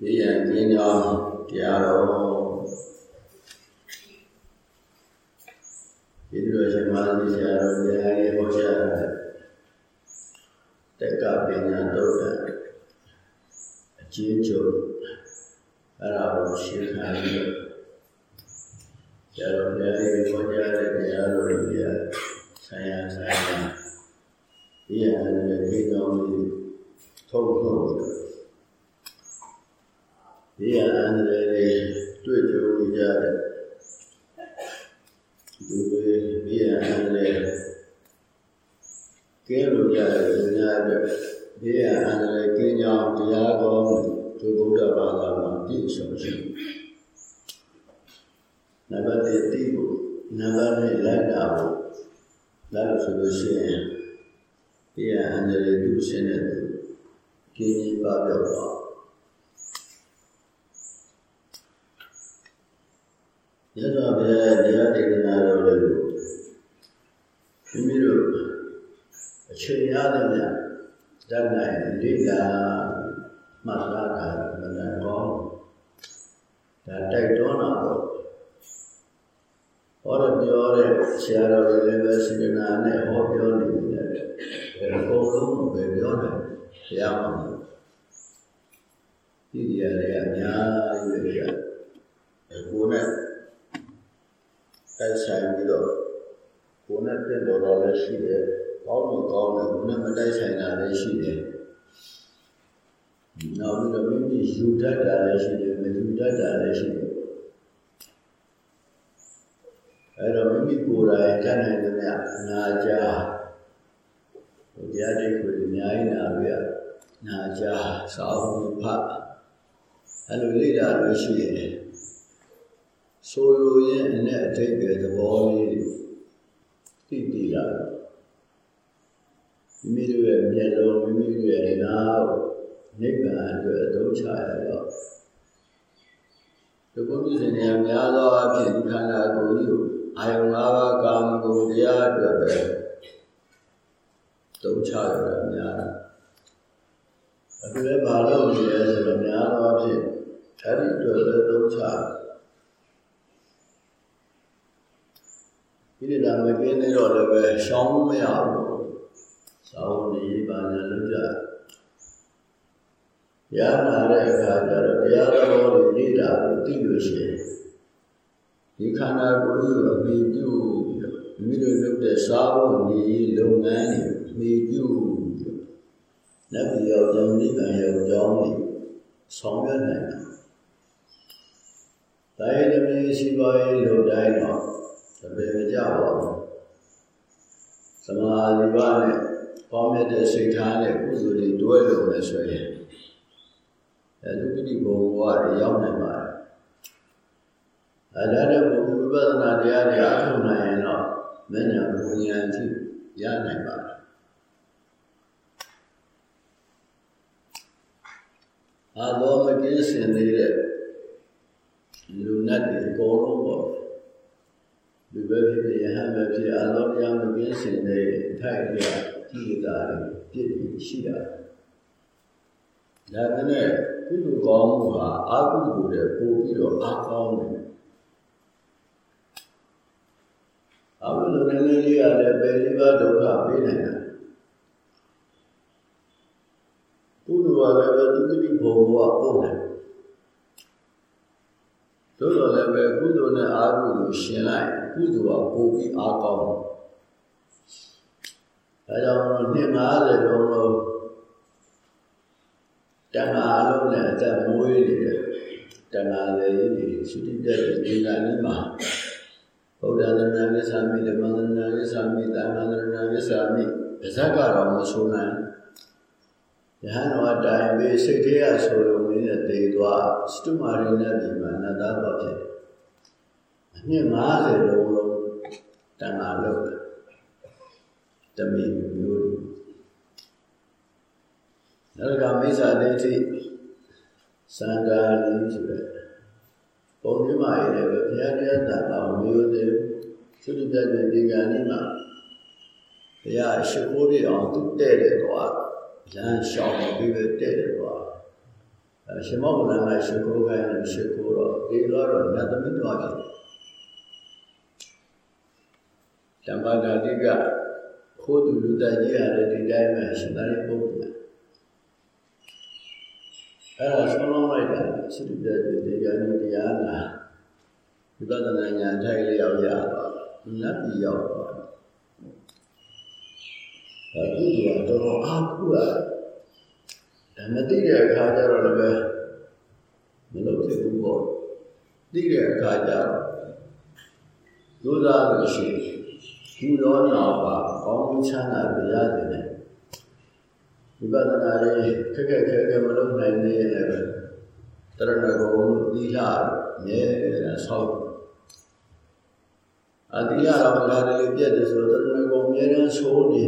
ဒီရန်ကျင်းကြောင်းတရားတော်ဒီလိုရှင်မသီဆရာတော်တရားကြီးဟောကြားတဲ့တက္ကပညာတုတ်တဲ့အကျဉ်းချုပ်အဲ့ဒါကိုရှင်းခံပြီးဆရာတော်တရားကြီးဟောကြားတဲ့တရားတော်ကြီးဆိုင်ရာဆိုင်ရာဒီရန်တဲ့ဒီကြောင်းလေးထုတ်ထုတ် ဒီအန္တရာယ်တွေတွေ့ကြုံကြတဲ့ဒီလိုဒီအန္တရာယ်ကဲလို့ကြတဲ့ဉာဏ်အတွက်ဒီအန္တရာယ်ကင်းကြောင်းတရားကောင်းသူဗုဒ္ဓဘာသာမှာပြည့်စုံရှိနံပါတ်1တိဖို့နံပါတ်2လက်တာဖို့လက်လို့ဆိုလို့ရှိရင်ဒီအန္တရာယ်သူရှင်းတဲ့သူကင်းကြီးပါပြောတော့ ရသော်ဘုရားတရားဒေသနာတော်တွေကိုမိမိတို့အချိန်ရတဲ့မြတ်ဓာတ်နိုင်လေ့လာမှတ်သားတာမနန်ကောင်းဒါတိုက်တွန်းတာပေါ့ဟောရပြောတဲ့ဆရာတော်တွေလည်းပဲစေတနာနဲ့ဟောပြောနေတယ်ဘယ်လိုလုံးပဲပြောတယ်ဆရာမဒီနေရာတွေအများကြီးပဲရှာကိုယ်နဲ့ တိုက်ဆိုင်ပြီးတော့ကိုယ်နဲ့ပြည့်တော်တော်လည်းရှိတယ်။ကောင်းလို့ကောင်းတယ်ကိုယ်နဲ့မတိုက်ဆိုင်တာလည်းရှိတယ်။နောက်ပြီးတော့မိမိယူတတ်တာလည်းရှိတယ်မယူတတ်တာလည်းရှိတယ်။အဲတော့မိမိကိုယ်တိုင်တတ်နိုင်တဲ့မြတ်နာကြဟိုတရားတိတ်ကိုအများကြီးနာပြနာကြစာအုပ်ဖတ်အဲလိုလေ့လာလို့ရှိရင် ဆိုလိုရဲ့အနဲ့အထိတ်ပဲသဘောလေးသိသိလာမိမိတို့ရဲ့မျက်လုံးမိမိတို့ရဲ့နားနိဗ္ဗာန်အတွက်အသုံးချရတော့ဒီကုသိုလ်ရှင်တွေများသောအားဖြင့်ဒီခန္ဓာကိုယ်ကြီးကိုအာယုံ၅ပါးကာမဂုဏ်တရားအတွက်ပဲသုံးချရတာများတယ်အခုလည်းဘာလို့နေလဲဆိုတော့များသောအားဖြင့်အဲ့ဒီအတွက်လည်းသုံးချတယ် ဒီလိုလာမကင်းနေတော့လည်းပဲရှောင်းမရဘူး။သာဝတိပါဏလုံးကြ။ရနာတဲ့အခါကျတော့တရားတော်ကိုလေ့လာပြီးသိလို့ရှိရင်ဒီခန္ဓာကိုယ်ကြီးကိုအမိပြုမိတို့လုပ်တဲ့စာဖို့နေလုပ်ငန်းတွေမိပြုလက်ပြရောကြောင့်နိဗ္ဗာန်ရောကြောင်းတွေဆောင်ရွက်နိုင်တာ။ဒါရည်သမီးရှိပါရဲ့လူတိုင်းတော့ တပည့်မကြပါဘူးသမာဓိပါနဲ့ပေါင်းမြတ်တဲ့စိတ်ထားနဲ့ကုသိုလ်တွေတွဲလို့လဲဆိုရင်အဲဒုက္ခိဘုံဘဝတွေရောက်နိုင်ပါတယ်အဲဒါနဲ့ဘုဝိပဿနာတရားတွေအားထုတ်နိုင်ရင်တော့မဉ္ဇဉ်ဘုံဉာဏ်ကြီးရနိုင်ပါတယ်အာလောမကင်းစင်နေတဲ့လူနတ်တွေအကုန်လုံးပေါ့ လူပဲဖြစ်ဖြစ်ယဟန်ပဲဖြစ်အလောတရားမကင်းစင်တဲ့အထိုက်အလျောက်ကြည်တာပြည့်ရှိတာဒါကနဲ့ကုသိုလ်ကောင်းမှုဟာအာကုသိုလ်တဲ့ပို့ပြီးတော့အားကောင်းတယ်အဘလိုလည်းလေးရလည်းပဲလေးပါဒုက္ခပေးနိုင်တာကုသိုလ်ကလည်းပဲဒုက္ခိဘုံဘဝပို့နိုင် သို့တော်လည်းပဲကုသိုလ်နဲ့အာဟုကိုရှင်လိုက်ကုသိုလ်ကပိုပြီးအားကောင်းတယ်။ဒါကြောင့်နှစ်90လုံးလုံးတဏှာအလုံးနဲ့အသက်မွေးနေတဲ့တဏှာလေးတွေသုတိတဲ့ဒီကနေ့မှာဘုရားသရဏဝိသမိဓမ္မသရဏဝိသမိသံဃာသရဏဝိသမိပါဇက်ကတော့မဆိုနိုင် ယဟန်တော်အတိုင်းပဲစိတ်ထဲကဆိုလို့မင်းနဲ့တေသွားစတုမာရိနဲ့ဒီမှာနတ်သားတော့ဖြစ်တယ်အနှစ်90လုံးလုံးတန်ခါလို့တမီမျိုးနောက်ကမိစ္ဆာဒိဋ္ဌိစံဃာလိဆိုတဲ့ပုံပြမရည်လည်းဘုရားတရားသာအောင်မျိုးသေးသုတ္တတဒီကနေ့မှာဘုရားရှိခိုးရအောင်သူတဲ့တယ်တော့ လမ်းလျှောက်ပြီးပဲတဲ့တယ်တော့ရှင်မောကလန်ကရှိခိုးခိုင်းလို့ရှိခိုးတော့ဒီလိုတော့နတ်သမီးတော်တယ်တမ္ပါဒတိကခိုးသူလူသားကြီးရတယ်ဒီတိုင်းမှာရှင်သာရိပုတ္တရာအဲ့ဒါဆုံးလုံးလိုက်တာစိတ္တတေတရားနည်းတရားနာဝိပဿနာဉာဏ်ထိုက်လျောက်ရတော့နတ်ပြည်ရောက်တော့ ဒါကုသိုလ်ကတော့အားကုရတယ်ဒါမသိတဲ့အခါကျတော့လည်းမလုပ်ဖြစ်ဘူးပေါ့သိတဲ့အခါကျတော့ဒုသာလို့ရှိရင်ဒီတော့နောက်ပါကောင်းချမ်းသာပြရတယ်ဝိပဿနာလေးခက်ခက်ခဲခဲမလုပ်နိုင်သေးရင်လည်းတရဏဂုံသီလမြဲဆောက်အတိယတော်ကလည်းပြည့်တယ်ဆိုတရဏဂုံမြဲတမ်းဆိုးနေ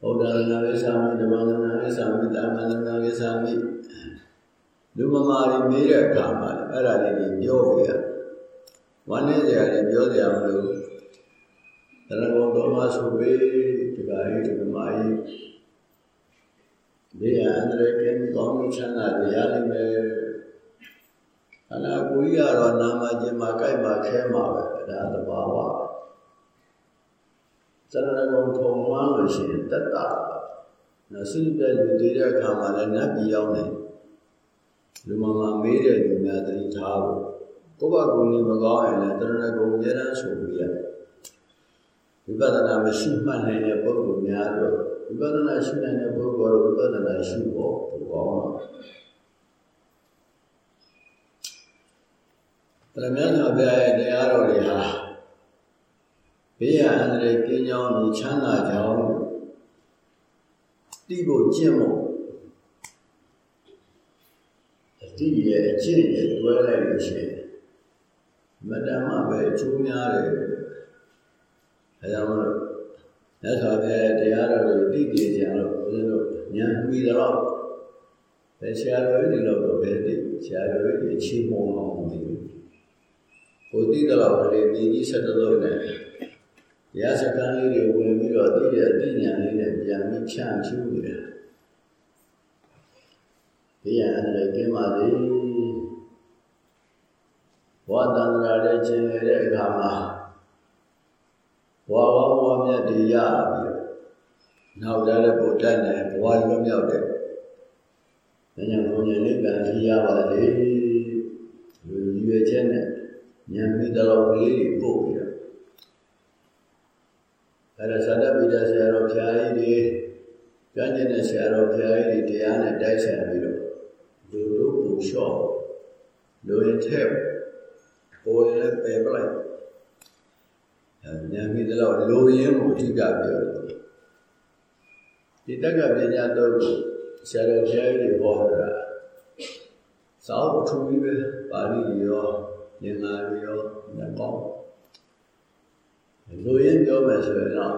ဘုရားနာဝိသာမိဓမ္မနာဝိသာမိတာမနာဝိသာမိလူမမာတွေမေးတဲ့အခါမှာအဲ့ဒါလေးတွေပြောပြရဝမ်းနေကြရတယ်ပြောကြရမလို့တရဏဂုံတော်မှာဆိုပေးဒီကနေ့ဒီမကြီးဒီအန္တရာယ်ကင်းကောင်းချမ်းသာရရလိမ့်မယ်အနာကိုကြီးကတော့နာမခြင်းမှာကြိုက်မှာခဲမှာပဲဒါသဘာဝ စရဏဂုံထုံမှန်းလို့ရှိရင်တတ္တနစိတဲ့လူတည်တဲ့အခါမှာလည်းနတ်ပြည်ရောက်နေလူမမမေးတဲ့လူများတတိထားဖို့ကိုယ့်ဘကုဏီမကောင်းရင်လည်းတရဏဂုံအများအားဆိုပြီးရဝိပဿနာမရှိမှတ်နိုင်တဲ့ပုဂ္ဂိုလ်များတော့ဝိပဿနာရှိနိုင်တဲ့ပုဂ္ဂိုလ်တော့ဝိပဿနာရှိဖို့ပိုကောင်းတော့ဗရမဏဘုရားရဲ့တရားတော်တွေဟာ ဘေးရအန္တရာယ်ကင်းကြောင်းမြချမ်းသာကြောင်းတိဖို့ကျင့်ဖို့အတိရဲ့အကျင့်ရဲ့တွဲလိုက်လို့ရှိရင်မတ္တမပဲအကျိုးများတယ်အဲကြောင့်မလို့မြတ်စွာဘုရားတရားတော်ကိုသိကြကြလို့ဘုရားတို့ဉာဏ်မှီတော့ဘယ်ဆရာတော်ကြီးလို့တော့ဘယ်သိဆရာတော်ကြီးအချင်းမောအောင်မသိဘူးကိုသိတော့ကလေးဒီကြီးဆက်တော့နဲ့တ ရားစကားလေးတွေဝင်ပြီးတော့သိတဲ့အသိဉာဏ်လေးနဲ့ပြန်ပြီးဖြန့်ဖြူးနေတာဒီရန်လည်းကျင်းပါသေးဘဝတန်ត្រာလေးကျင်နေတဲ့အခါမှာဘဝဝဘဝမြတ်တွေရပြီးနောက်လည်းပို့တတ်တယ်ဘဝလွတ်မြောက်တယ်။ဉာဏ်ဘုံဉာဏ်လေးကံကြီးရပါလေ။လူရွယ်ချက်နဲ့ဉာဏ်မိတော်ကလေးတွေပို့ပြီးတော့ အဲဒါသတ္တပိဒဆရာတော်ဖျားကြီးတွေကြမ်းကျင်တဲ့ဆရာတော်ဖျားကြီးတွေတရားနဲ့တိုက်ဆိုင်ပြီးတော့လူတို့ပူလျှော့လူရင်ထက်ပေါ်ရင်ပယ်ပလိုက်ဉာဏ်မိတော်လူရင်းကိုအဓိကပြောတယ်ဒီတက္ကပညာတော့ဆရာတော်ဖျားကြီးတွေဟောတာသာဝတ္ထုကြီးပဲပါဠိရောဉာဏ်သာရောဉာဏ်ကောင်း လူရင်းပြောမယ်ဆိုရင်တော့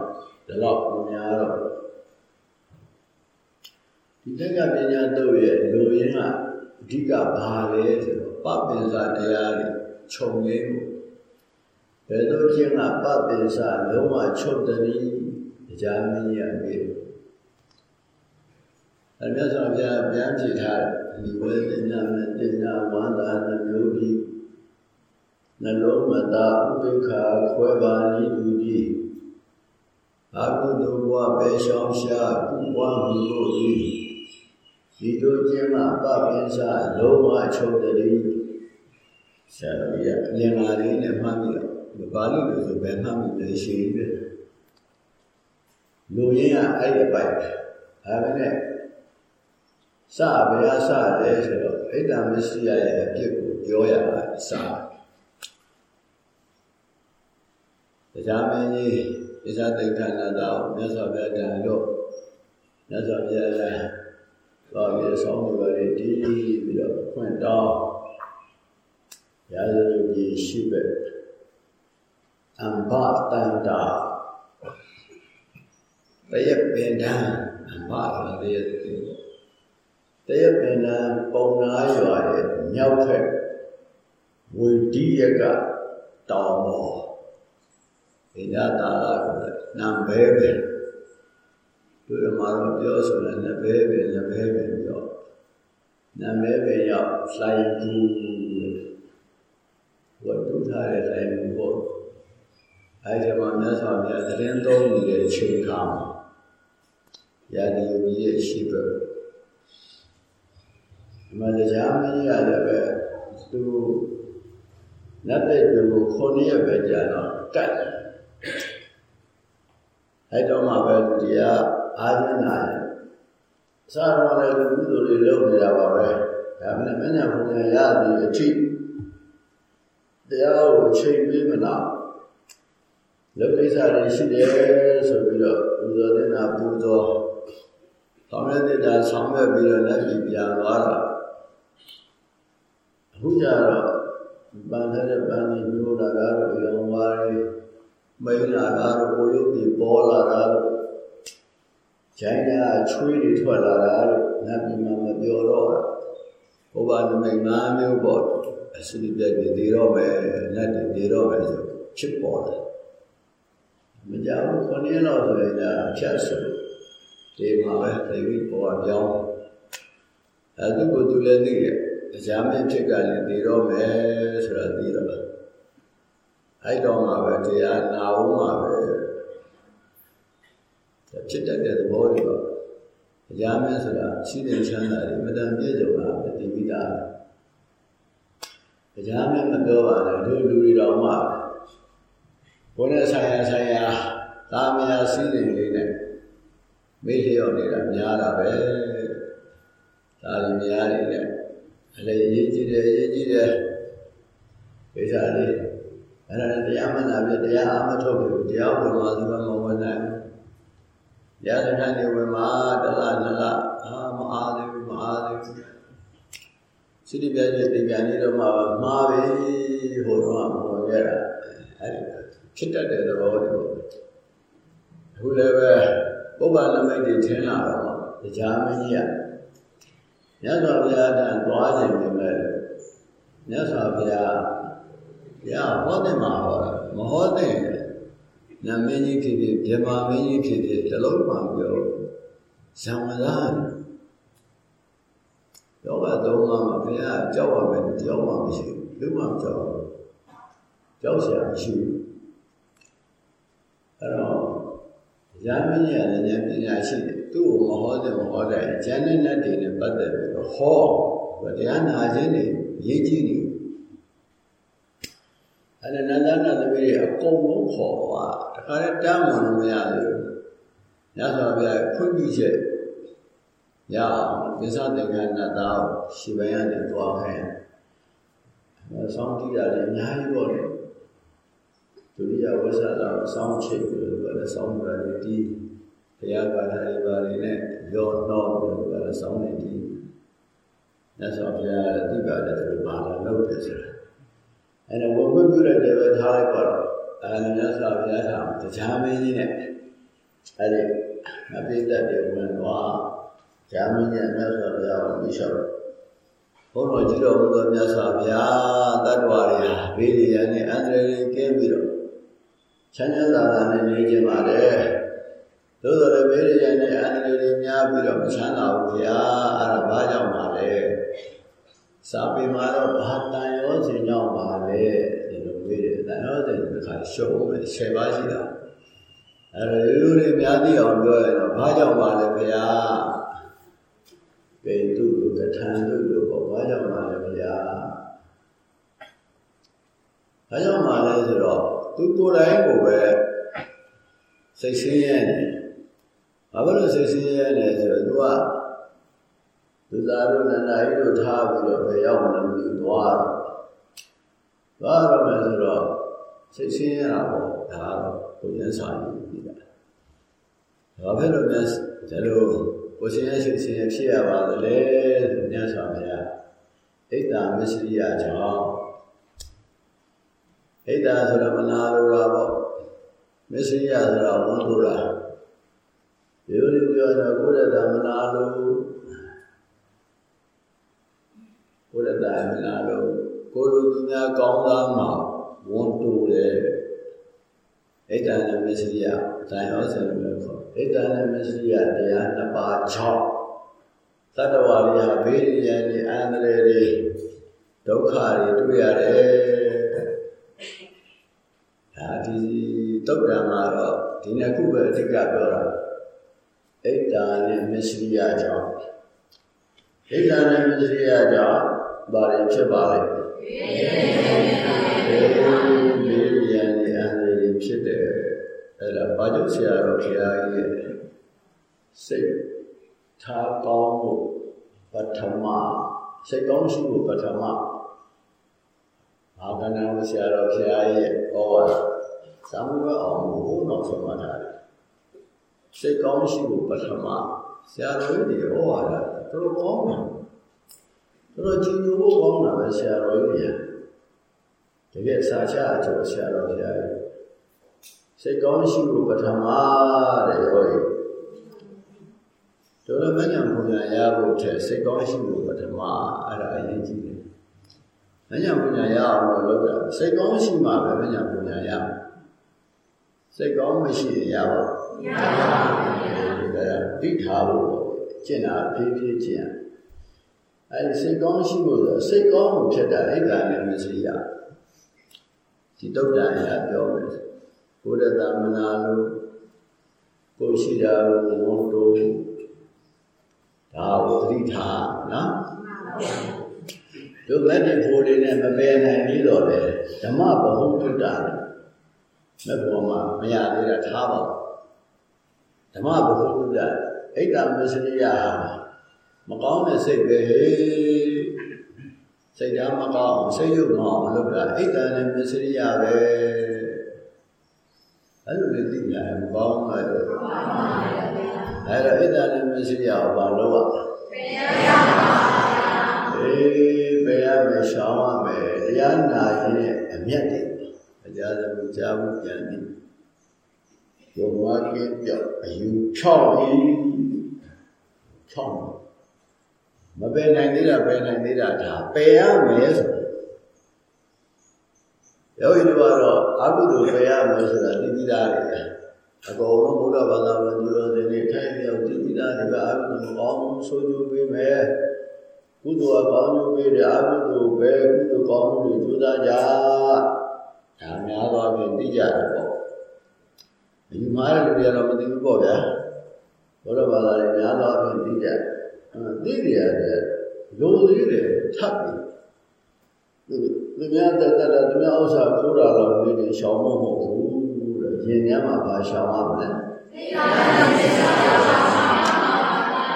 ဒီလောက်ပုံများတော့ဒီတက္ကပညာတော့ရဲ့လူရင်းကအဓိကဘာလဲဆိုတော့ပပင်္စတရားတွေခြုံရင်းကိုဘယ်လိုချင်းကပပင်္စလုံးဝချုပ်တည်းတရားမင်းရပြီအမြတ်စွာဘုရားပြန်ဖြေထားတယ်ဒီဝေဒနာနဲ့တင်နာဝန္တာနှမျိုးဒီ နှလုံးမသာဥပိ္ပခာခွဲပါနိတူတိအာဟုတုဘဝပဲရှောင်းရှားကုဘဝမူတို့ဤဒီတို့ကျင်းမှပပင်းစာလုံးဝချုပ်တည်းဆရာတော်ကြီးအမြင်လာလေးနဲ့မှတ်ပြီးတော့ဘာလို့လဲဆိုဘယ်မှတ်ပြီးလဲရှိတယ်လူရင်းကအဲ့ဒီပိုက်ဒါပဲနဲ့စဘယ်အစလဲဆိုတော့ဣဒ္ဓမစ္စရိယရဲ့အဖြစ်ကိုပြောရတာစတ ရားမင်းကြီးတရားတိတ်ခဏတော်မြတ်စွာဘုရားတန်လို့မြတ်စွာဘုရားလည်းသွားပြီးဆောင်းနေပါလေဒီပြီးတော့ဖွင့်တော်ရာဇဝကြီးရှိပဲအမ္ဘတန္တာတယပင်ဒံအမ္ဘတယတိတယပင်ဒံပုံနာရွာရဲ့မြောက်ထက်ဝေဒီယကတောင်ပေါ် ဣဒတာလာကိုနံဘဲပဲတို့ရမှာတော့ပြောဆိုတယ်နဘဲပဲနဘဲပဲပြောနာမည်ပဲရောက်လှိုင်ကူဝတ်တုထားတဲ့လှိုင်ကူပေါ့အဲဒီမှာမြတ်စွာဘုရားသတင်းသုံးနေတဲ့အချိန်ခါမှာရာဒီယိုကြီးရဲ့ရှိဘက်ဒီမှာတရားမကြီးရတယ်ပဲသူနတ်တဲ့ပြုကိုခုနှစ်ရက်ပဲကြာတော့ကတ် အဲ့တော့မှပဲတရားအားရနာတယ်စားတော့လည်းကုသိုလ်တွေလုပ်နေတာပါပဲဒါမှမဟုတ်မညာဘုရားရသည်အထိတရားကိုချိန်ပြီးမလားလုပ်ကိစ္စတွေရှိတယ်ဆိုပြီးတော့ပူဇော်တဲ့နာပူဇော်ဆောင်ရတဲ့တာဆောင်ရွက်ပြီးတော့လက်ပြီးပြန်သွားတာအခုကျတော့ပန်းတဲ့ပန်းကြီးမျိုးလာတာတော့ရောင်သွားတယ် မိန်လာတာတော့ကိုရုပ်တွေပေါ်လာတာတော့ဂျိုင်းကချွေးတွေထွက်လာတာလို့နတ်ပြည်မှာမပြောတော့တာဘုရားနမိတ်၅မျိုးပေါ့အစရိပြည့်တွေဒီတော့ပဲနတ်တွေဒီတော့ပဲဆိုချစ်ပေါ်တယ်မကြောက်ခொနည်းတော့ဆိုရင်ဒါဖြတ်ဆိုဒီမှာပဲသိပြီးပေါ်ပြောင်းအဲသူကသူလည်းသိတယ်တရားမဖြစ်ကလည်းဒီတော့မယ်ဆိုတာသိတော့ အဲ့တော့မှပဲတရားနာဦးမှာပဲဖြစ်တတ်တဲ့သဘောတွေတော့တရားမဆိုတာရှိတဲ့ချမ်းသာတွေမတန်ပြည့်စုံတာပဲဒီမိသားတရားမမပြောပါနဲ့တို့လူတွေတော်မှဘုန်းနဲ့ဆိုင်ရာဆိုင်ရာသာမယာစည်းစိမ်လေးနဲ့မေ့လျော့နေတာများတာပဲဒါလည်းများနေတယ်အလေရေးကြည့်တယ်ရေးကြည့်တယ်ကိစ္စလေး အဲ့ဒါတရားမှန်တာပြတရားအမထုတ်ဘူးတရားဝင်မှာသူကမဝင်နိုင်ဘူးတရားစခန်းတွေဝင်မှာတလားနလားအာမအားသေးဘူးမအားသေးဘူးစိတ္တပြည့်ရဲ့တင်ပြန်နေတော့မှမှားပြီဟိုတော့မဝင်ရတာအဲ့ဒီဖြစ်တတ်တဲ့သဘောတွေပေါ့အခုလည်းပဲပုဗ္ဗနမိတ်တွေထင်လာတော့တရားမကြီးကမြတ်စွာဘုရားတန်သွားခြင်းပဲမဲ့မြတ်စွာဘုရား ဘုရားဟောတဲ့မှာဟောတာမဟောတဲ့နမင်းကြီးဖြစ်ဖြစ်ဗြဟ္မာမင်းကြီးဖြစ်ဖြစ်တလုံးမှပြောဇံဝလာယောဂသုံးပါးမှာဘုရားကြောက်ရမယ်ကြောက်မှမရှိဘူးဘယ်မှကြောက်ကြောက်เสียမရှိဘူးအဲ့တော့ရမင်းကြီးကလည်းပညာရှိတယ်သူ့ကိုမဟောတဲ့မဟောတဲ့ဉာဏ်နဲ့နဲ့တည်နဲ့ပတ်သက်ပြီးတော့ဟောတရားနာခြင်းတွေရေးကြည့်နေ တွေအကုန်လုံးခေါ်သွားတခါတည်းတမ်းဝင်လို့မရဘူးညဆိုပြဖွင့်ပြီးချက်ရအောင်မြစ္ဆသင်္ကန်းနတ်သားရှိပိုင်းကနေသွားခိုင်းဆောင်းကြည့်ရတယ်အများကြီးပေါ့လေဒုတိယဝိသလာဆောင်းချိတ်ပြီးတော့လည်းဆောင်းရတယ်ဒီဘုရားဘာသာတွေပါနေနဲ့ရောတော့ပြီးတော့လည်းဆောင်းနေဒီမြတ်စွာဘုရားတိပါတဲ့သူပါလာလုပ်တယ်ဆိုတာ အဲ့တော့ဘုံပြုလိုက်တယ်ပဲထားလိုက်ပါတော့အဲမြတ်စွာဘုရားကတရားမင်းကြီးနဲ့အဲ့ဒီအပိသက်တွေဝင်သွားတရားမင်းကြီးမြတ်စွာဘုရားကိုပြီးလျှောက်ဘုန်းတော်ကြီးတော်မူသောမြတ်စွာဘုရားတတ္တဝါတွေဟာဘေးရန်နဲ့အန္တရာယ်တွေကင်းပြီးတော့ချမ်းသာသာနဲ့နေကြပါလေသို့တော်လည်းဘေးရန်နဲ့အန္တရာယ်တွေများပြီးတော့မချမ်းသာဘူးဗျာအဲ့ဒါဘာကြောင့်ပါလဲ စာပေမှာတော့ဘာတန်ရောခြင်းကြောင့်ပါလဲဒီလိုမေးတယ်တန်ရောတဲ့ဒီခါရှုံးမယ်10ပါးရှိတာအဲ့ဒါရိုးရိုးလေးများသိအောင်ပြောရင်တော့ဘာကြောင့်ပါလဲဗျာပေတုကထံတုလို့ပေါ့ဘာကြောင့်ပါလဲဗျာဘာကြောင့်ပါလဲဆိုတော့သူကိုယ်တိုင်ကိုပဲစိတ်ဆင်းရဲနေဘာလို့စိတ်ဆင်းရဲလဲဆိုတော့သူက သူသားတို့နန္ဒာကြီးတို့ထားပြီးတော့ပဲရောက်နေပြီးသွားတော့သွားတော့မယ်ဆိုတော့စိတ်ဆင်းရဲတာပေါ့ဒါတော့ကိုရင်းစာကြီးပြီးတာဘာဖြစ်လို့များဒါလိုကိုဆင်းရဲစိတ်ဆင်းရဲဖြစ်ရပါသလဲဆိုမြတ်စွာဘုရားဣဒ္ဓမစ္စရိယကြောင့်ဣဒ္ဓဆိုတာမနာလိုတာပေါ့မစ္စရိယဆိုတာဝန်ထိုးတာဒီလိုပြောတော့ကိုရတမနာလို ကိုရတမနာလိုကိုလူသူများကောင်းသားမှာဝန်တိုးတယ်ဣဒ္ဓနဲ့မစ္စရိယတန်ရောစံလို့ခေါ်ဣဒ္ဓနဲ့မစ္စရိယတရားနှစ်ပါး6တတ္တဝါတွေဟာဘေးရန်တွေအန္တရာယ်တွေဒုက္ခတွေတွေ့ရတယ်ဒါဒီတုတ်တံမှာတော့ဒီနှစ်ခုပဲအဓိကပြောတာအိတ်တာနဲ့မစ္စရိယကြောင့်အိတ်တာနဲ့မစ္စရိယကြောင့် ဘာတွေဖြစ်ပါလဲဘေးရန်တွေအန္တရာယ်တွေဖြစ်တယ်အဲ့ဒါဘာကြောင့်ဆရာတော်ဘုရားကြီးရဲ့စိတ်ထားကောင်းဖို့ပထမစိတ်ကောင်းရှိဖို့ပထမဘာကနာဝဆရာတော်ဘုရားရဲ့ဟောတာသာမဝအောင်ဘုန်းတော်ဆုံးမထားတယ်စိတ်ကောင်းရှိဖို့ပထမဆရာတော်ကြီးဟောတာတော်ကောင်းတယ် တော်ကြည်ညိုဖို့ကောင်းတာပဲဆရာတော်ကြီးတကယ်စာချအကျိုးဆရာတော်ဘုရားရဲ့စိတ်ကောင်းရှိဖို့ပထမတဲ့ဟောရတို့လည်းမညံပူညာရဖို့ထက်စိတ်ကောင်းရှိဖို့ပထမအဲ့ဒါအရေးကြီးတယ်မညံပူညာရအောင်လို့လုပ်တာစိတ်ကောင်းရှိမှပဲမညံပူညာရမယ်စိတ်ကောင်းမရှိရင်ရပါဘူးမရပါဘူးဒါတိထားဖို့ကျင့်တာဖြည်းဖြည်းကျင့် အဲဒီစိတ်ကောင်းရှိဖို့ဆိုစိတ်ကောင်းမှုဖြစ်တာအိတ်ကလည်းမရှိရဒီတုတ်တန်ရပြောမယ်ဘုရားသမနာလို့ကိုရှိတာလို့ငုံတို့ဒါကိုသတိထားနော်တို့လက်တွေဖိုးတွေနဲ့မပယ်နိုင်ပြီးတော့လေဓမ္မဘဟုတုတ္တလက်ပေါ်မှာမရသေးတာထားပါဓမ္မဘဟုတုတ္တအိတ်တမစရိယ မကောင်းတဲ့စိတ်ပဲဟေးစိတ်ဓာတ်မကောင်းစိတ်ရုပ်မအောင်လုပ်တာအိတ်တနဲ့မစရိယပဲအဲ့လိုလေသိညာမကောင်းပါဘူးအဲ့တော့အိတ်တနဲ့မစရိယကိုဘာလုပ်ရလဲအေးပယ်ရမယ်ရှောင်ရမယ်တရားနာရင်အမျက်တွေအကြသမီးကြားမှုပြန်ပြီးဘုံဝါကင်းပြောက်အယူဖြောက်ပြီးဖြောက် မပယ်နိုင်သေးတာပယ်နိုင်သေးတာဒါပယ်ရမယ်ဆိုယောဂီတို့ကတော့အကုသိုလ်ပယ်ရမယ်ဆိုတာသိပြီးသားတယ်အကုန်လုံးဘုရားဘာသာဝင်သူတော်စင်တွေထိုင်ပြောက်သိပြီးသားတွေကအကုသိုလ်မကောင်းဆိုးကျိုးပေးမယ်ကုသိုလ်ကကောင်းကျိုးပေးတယ်အကုသိုလ်ပဲကုသိုလ်ကောင်းမှုတွေကျိုးစားကြဒါများသောဖြင့်သိကြတယ်ပေါ့အယူမှားတဲ့လူတွေကတော့မသိဘူးပေါ့ဗျာဘုရားဘာသာတွေများသောဖြင့်သိကြ သိကြရတယ်လိုသေးတယ်ထပ်ပြီးသူများတက်တက်သူများဥစ္စာခိုးတာတော့နေတယ်ရှောင်မဟုတ်ဘူးတဲ့ရင်ထဲမှာဘာရှောင်ရမလဲသိပါပါ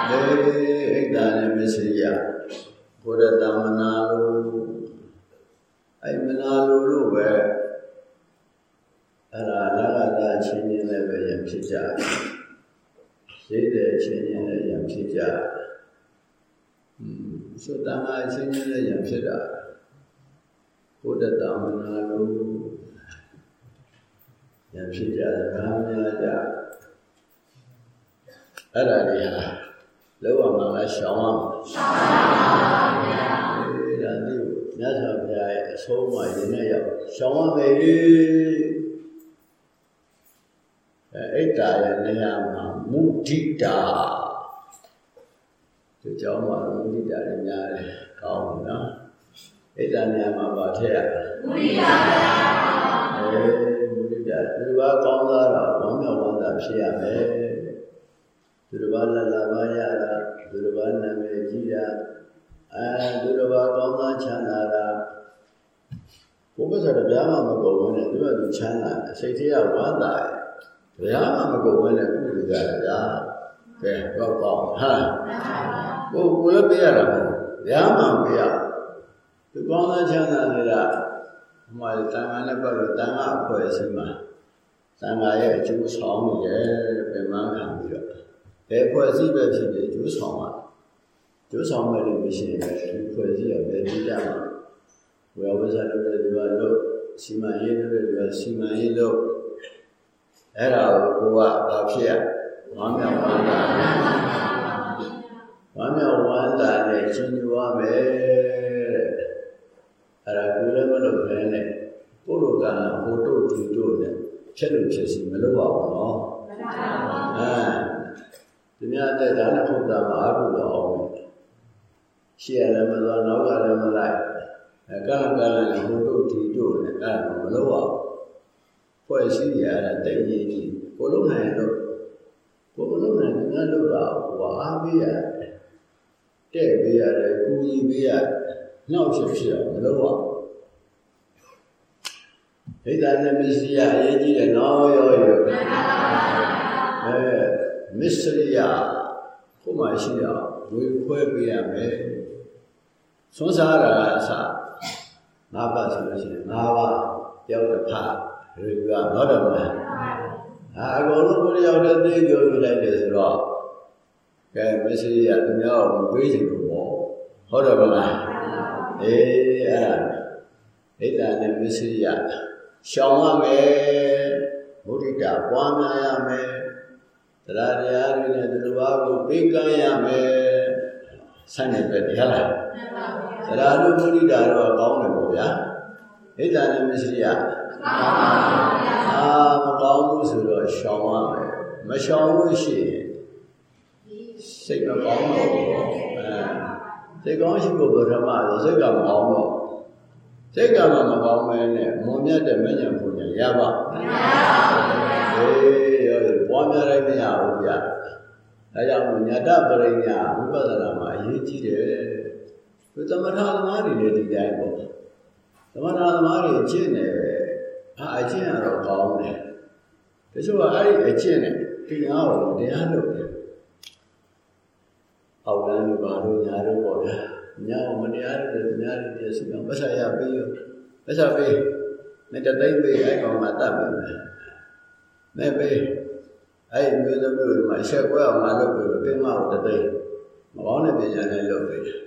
ဘုရားလေဣဒ္ဓာနဲ့မစ္စရိယဘုရတမနာလို့အဲ့မနာလို့လို့ပဲအဲ့ဒါလကတာချင်းချင်းလည်းပဲရဖြစ်ကြရှိတဲ့ချင်းချင်းလည်းရဖြစ်ကြอืม ဆိုတမချင်းချင်းလည်းရဖြစ်တာဘုဒ္ဓတမနာလို့ရဖြစ်ကြတယ်ဘာများကြအဲ့ဒါတွေဟာလောကမှာလည်းရှောင်ရမှာရှောင်ပါဗျာဒါဒီမြတ်စွာဘုရားရဲ့အဆုံးအမရင်းနဲ့ရောက်ရှောင်ရမယ်လေအဲဣတ္တာရဲ့နေရာမှာမုဒိတာ ဒီကြောင်းမှာမုဒိတာလည်းများတယ်ကောင်းပြီနော်ဣတ္တာနေရာမှာပါထည့်ရမုဒိတာပါအဲမုဒိတာဒီဘာကောင်းသားတော့ဝမ်းမြောက်ဝမ်းသာဖြစ်ရမယ်သူတစ်ပါးလာလာပါရတာသူတစ်ပါးနာမည်ကြီးတာအဲသူတစ်ပါးကောင်းသားချမ်းသာတာဘုရားဆိုတော့ဗျာမမကုန်ဘူးနဲ့သူကသူချမ်းသာစိတ်ထဲကဝမ်းသာတယ်ဗျာမမကုန်ဘူးနဲ့ကုသိုလ်ကြတယ်ဗျာကဲတော့ပေါ့ဟာ ကိုကိုလည်းပြရတာပေါ့ဗျာမပြရသူကောင်းသားချမ်းသာနေတာဟိုမှာတန်ခါနဲ့ပတ်လို့တန်ခါအဖွဲ့အစည်းမှာတန်ခါရဲ့အကျိုးဆောင်နေတယ်ပြန်မှခံပြီးတော့ဘယ်ဖွဲ့စည်းပဲဖြစ်ဖြစ်ကျိုးဆောင်ပါကျိုးဆောင်မယ်လို့မရှိရင်လည်းဒီဖွဲ့စည်းရပဲဒီကြမှာဝေဝဇ္ဇလုပ်တဲ့လူကလို့စီမံရေးလုပ်တဲ့လူကစီမံရေးလုပ်အဲ့ဒါကိုကိုကဘာဖြစ်ရဝမ်းမြောက်ဝမ်းသာ ဝမ်းမြောက်ဝမ်းသာနဲ့ရှင်းပြရမယ်အဲ့ဒါကိုလည်းမလုပ်ဘဲနဲ့ကိုလိုကံဟိုတို့ဒီတို့နဲ့ဖြစ်လို့ဖြစ်စီမလုပ်ပါဘူးနော်မှန်ပါပါအဲသူများအသက်ဒါနဲ့ဖုတ်တာမအားဘူးတော့အောင်ရှေ့ရလည်းမသွားနောက်ကလည်းမလိုက်အဲကလကလလည်းဟိုတို့ဒီတို့နဲ့အဲ့ဒါမလုပ်အောင်ဖွဲ့စည်းရတာတိတ်ကြီးကြီးကိုလုံးနိုင်တော့ကိုလုံးနိုင်ငါလုပ်တာဟိုအားပေးရတယ် တဲ့ပေးရတယ်ကူညီပေးရတယ်နှောက်ဖြစ်ဖြစ်အောင်မလုပ်အောင်ဣဒ္ဓနဲ့မရှိရအရေးကြီးတယ်နော်ရောရောအဲမစ္စရိယခုမှရှိရဝေခွဲပေးရမယ်သွန်းစားတာကအစငါးပါးဆိုလို့ရှိရင်ငါးပါးပြောက်တစ်ဖက်ရေကတော့တယ်မလားအာအကုန်လုံးကိုရောက်တဲ့သိကြိုပြလိုက်တယ်ဆိုတော့ ကဲမစ္စရိယသူများကိုမပေးချင်ဘူးပေါ့ဟုတ်တယ်မလားအေးအဲ့ဒါဣဒ္ဓနဲ့မစ္စရိယရှောင်ရမယ်ဘုဒ္ဓတာပွားများရမယ်တရားတရားတွေနဲ့သူတစ်ပါးကိုပေးကမ်းရမယ်ဆိုင်နေပဲတရားလားတရားတို့ဘုဒ္ဓတာတော့ကောင်းတယ်ပေါ့ဗျာဣဒ္ဓနဲ့မစ္စရိယအာမကောင်းဘူးဆိုတော့ရှောင်ရမယ်မရှောင်လို့ရှိရင် စိတ်မကောင်းတော့ဘူးအဲစိတ်ကောင်းရှိဖို့ပထမဆိုစိတ်ကမကောင်းတော့စိတ်ကမှမကောင်းမဲနဲ့မွန်မြတ်တဲ့မဉ္ဇဉ်ပူညာရပါမရပါဘူးအေးရောပွားများလိုက်မရဘူးဗျဒါကြောင့်ညတပရိညာဝိပဿနာမှာအရေးကြီးတယ်သူသမထသမားတွေလည်းဒီတိုင်းပေါ့သမထသမားတွေကျင့်တယ်အာအကျင့်ကတော့ကောင်းတယ်တချို့ကအဲ့ဒီအကျင့်နဲ့တရားကိုတရားလုပ်တယ် အောက်လမ်းလိုပါလို့ညာတို့ပေါ့ဗျာညာမတရားတဲ့ညာတွေပြည့်စုံအောင်ပတ်စာရပေးရောပတ်စာပေးနဲ့တသိမ့်ပေးအဲ့ကောင်မှတတ်ပြီမဲ့ပေးအဲ့မျိုးသမီးတွေမှာရှက်ကွဲအောင်မလုပ်ပြီးပင်မကိုတသိမ့်မကောင်းတဲ့ပညာနဲ့လုပ်ပေးတယ်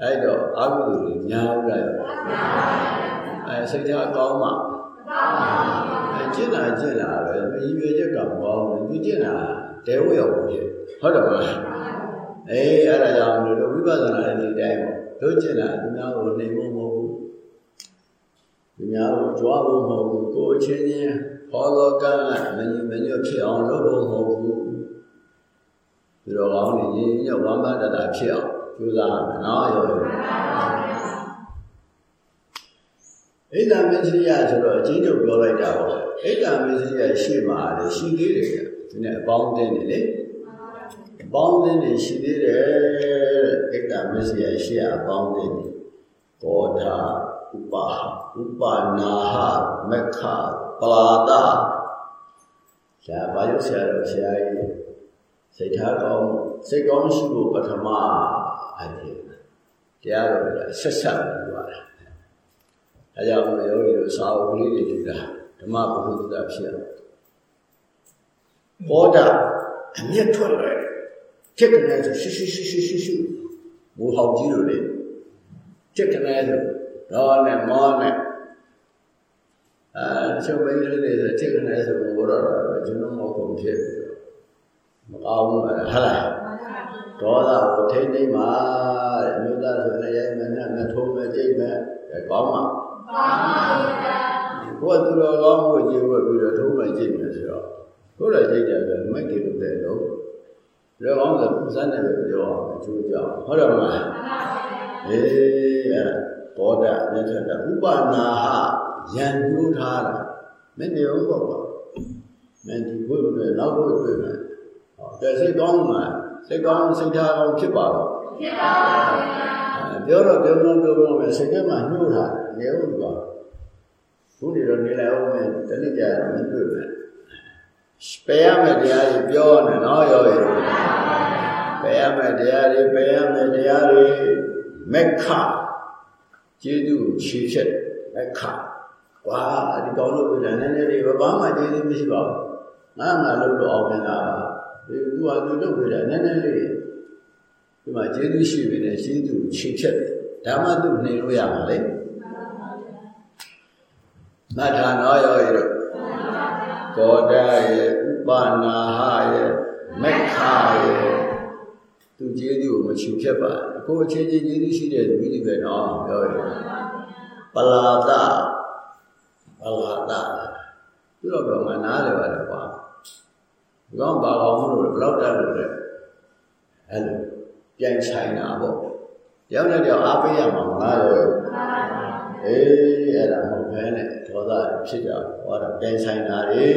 အဲ့တော့အာဟုတွေညာဥလိုက်အဲ့စိတ်ထားကောင်းမှအဲကျင့်လာကျင့်လာပဲအကြီးပြချက်ကမကောင်းဘူးသူကျင့်လာ တဲဝရောက်ဖြစ်ဟုတ်တယ်မလားအေးအဲ့ဒါကြောင့်လို့ဝိပဿနာရဲ့ဒီတိုင်းပေါ့တို့ကျင်တာသူများကိုနှိမ်ဖို့မဟုတ်ဘူးသူများကိုကြွားဖို့မဟုတ်ဘူးကိုယ်ချင်းချင်းဟောလောကမမညမညွတ်ဖြစ်အောင်လုပ်ဖို့မဟုတ်ဘူးဒီတော့ကောင်းနေရင်ညဝမ်းမတတာဖြစ်အောင်ကြိုးစားမယ်နော်ရောရောဣဒ္ဓမစ္စရိယဆိုတော့အချင်းတို့ပြောလိုက်တာပေါ့ဣဒ္ဓမစ္စရိယရှိမှာလေရှိသေးတယ် ဒီနဲ့အပေါင်းအသင်းတွေလေအပေါင်းအသင်းတွေရှိသေးတယ်တဲ့ဣဒ္ဓမစ္စရိယရှိရအပေါင်းအသင်းတွေကောဓာဥပါဥပနာဟမက္ခပလာဒဆရာဘာလို့ဆရာတော်ဆရာကြီးစိတ်ထားကောင်းစိတ်ကောင်းရှိဖို့ပထမအဖြစ်တရားတော်ကဆက်ဆက်ပြီးသွားတယ်အဲကြောင့်ယောဂီတို့စာအုပ်လေးတွေယူတာဓမ္မဘုဟုတ္တဖြစ်အောင် ဘောဓအမျက်ထွက်လာထက်ကနေဆိုရှုရှုရှုရှုရှုရှုဘူဟောက်ကြီးလိုလေထက်ကနေဆိုတော့နဲ့မောနဲ့အဲချုပ်ပိန်းလေးတွေဆိုထက်ကနေဆိုဘောတော့ကျွန်တော်မောကုန်ဖြစ်ပြီးတော့မကောင်းဘူးဟာလားဒေါသကိုထိမ့်သိမ့်ပါတဲ့မြို့သားဆိုလည်းရိုက်မယ်နဲ့မထုံးမယ်ကြိတ်မယ်ကောင်းမှာကိုယ်သူတော်ကောင်းကိုကြည့်ဝတ်ပြီးတော့ထုံးမယ်ကြိတ်မယ်ဆိုတော့ ကိုယ်လည်းကြိတ်တယ်ပဲမိုက်ကြည့်လို့တဲ့တော့လောကောင်းဆိုပူဇာနဲ့ပဲပြောအောင်အကျိုးကြောင့်ဟုတ်တယ်မလားအေးအဲဘောဓမြတ်ထတာဥပနာဟယံညှိုးထားတာမင်းနေအောင်ပေါ့ကွာမင်းဒီဘုရားတွေနောက်ဘုရားတွေမယ်ဟောတဲ့စိတ်ကောင်းမှစိတ်ကောင်းစိတ်ထားကောင်းဖြစ်ပါတော့ဖြစ်ပါပါပြောတော့ပြောတော့ပြောတော့မယ်စိတ်ထဲမှာညှိုးထားနေဦးကွာဘုရားတွေနေလိုက်အောင်မယ်တနည်းကြမတွေ့မယ် ပယ်ရမယ်တရားကြီးပြောနေနော်ရောရပယ်ရမယ်တရားတွေပယ်ရမယ်တရားတွေမက္ခကျေးဇူးချီးချက်မက္ခကွာဒီကောင်းလို့ပြန်နည်းနည်းလေးဘာမှကျေးဇူးမရှိပါဘူးငါငါလို့တော့အောင်နေတာဒီသူဟာသူလုပ်ပြတာနည်းနည်းလေးဒီမှာကျေးဇူးရှိပြီလေကျေးဇူးချီးချက်တယ်ဒါမှသူနေလို့ရမှာလေမထာနောရောရတော့ ကောဒရဲ့ဥပနာဟရဲ့မက္ခရဲ့သူကျေးဇူးကိုမချူဖြတ်ပါကိုအချင်းချင်းကျေးဇူးရှိတဲ့သူကြီးပဲနော်ပြောရပလာဒပလာဒသူတော့တော့မနားလေပါလေကွာဒီကောင်ဘာကောင်းလို့ဘယ်တော့တက်လို့လဲအဲ့လိုပြန်ဆိုင်တာပေါ့တယောက်နဲ့တယောက်အားပေးရမှာမလားရော အေးအဲ့ဒါမဟုတ်ဘဲနဲ့ဒေါသဖြစ်ကြဟောတာပြန်ဆိုင်တာလေ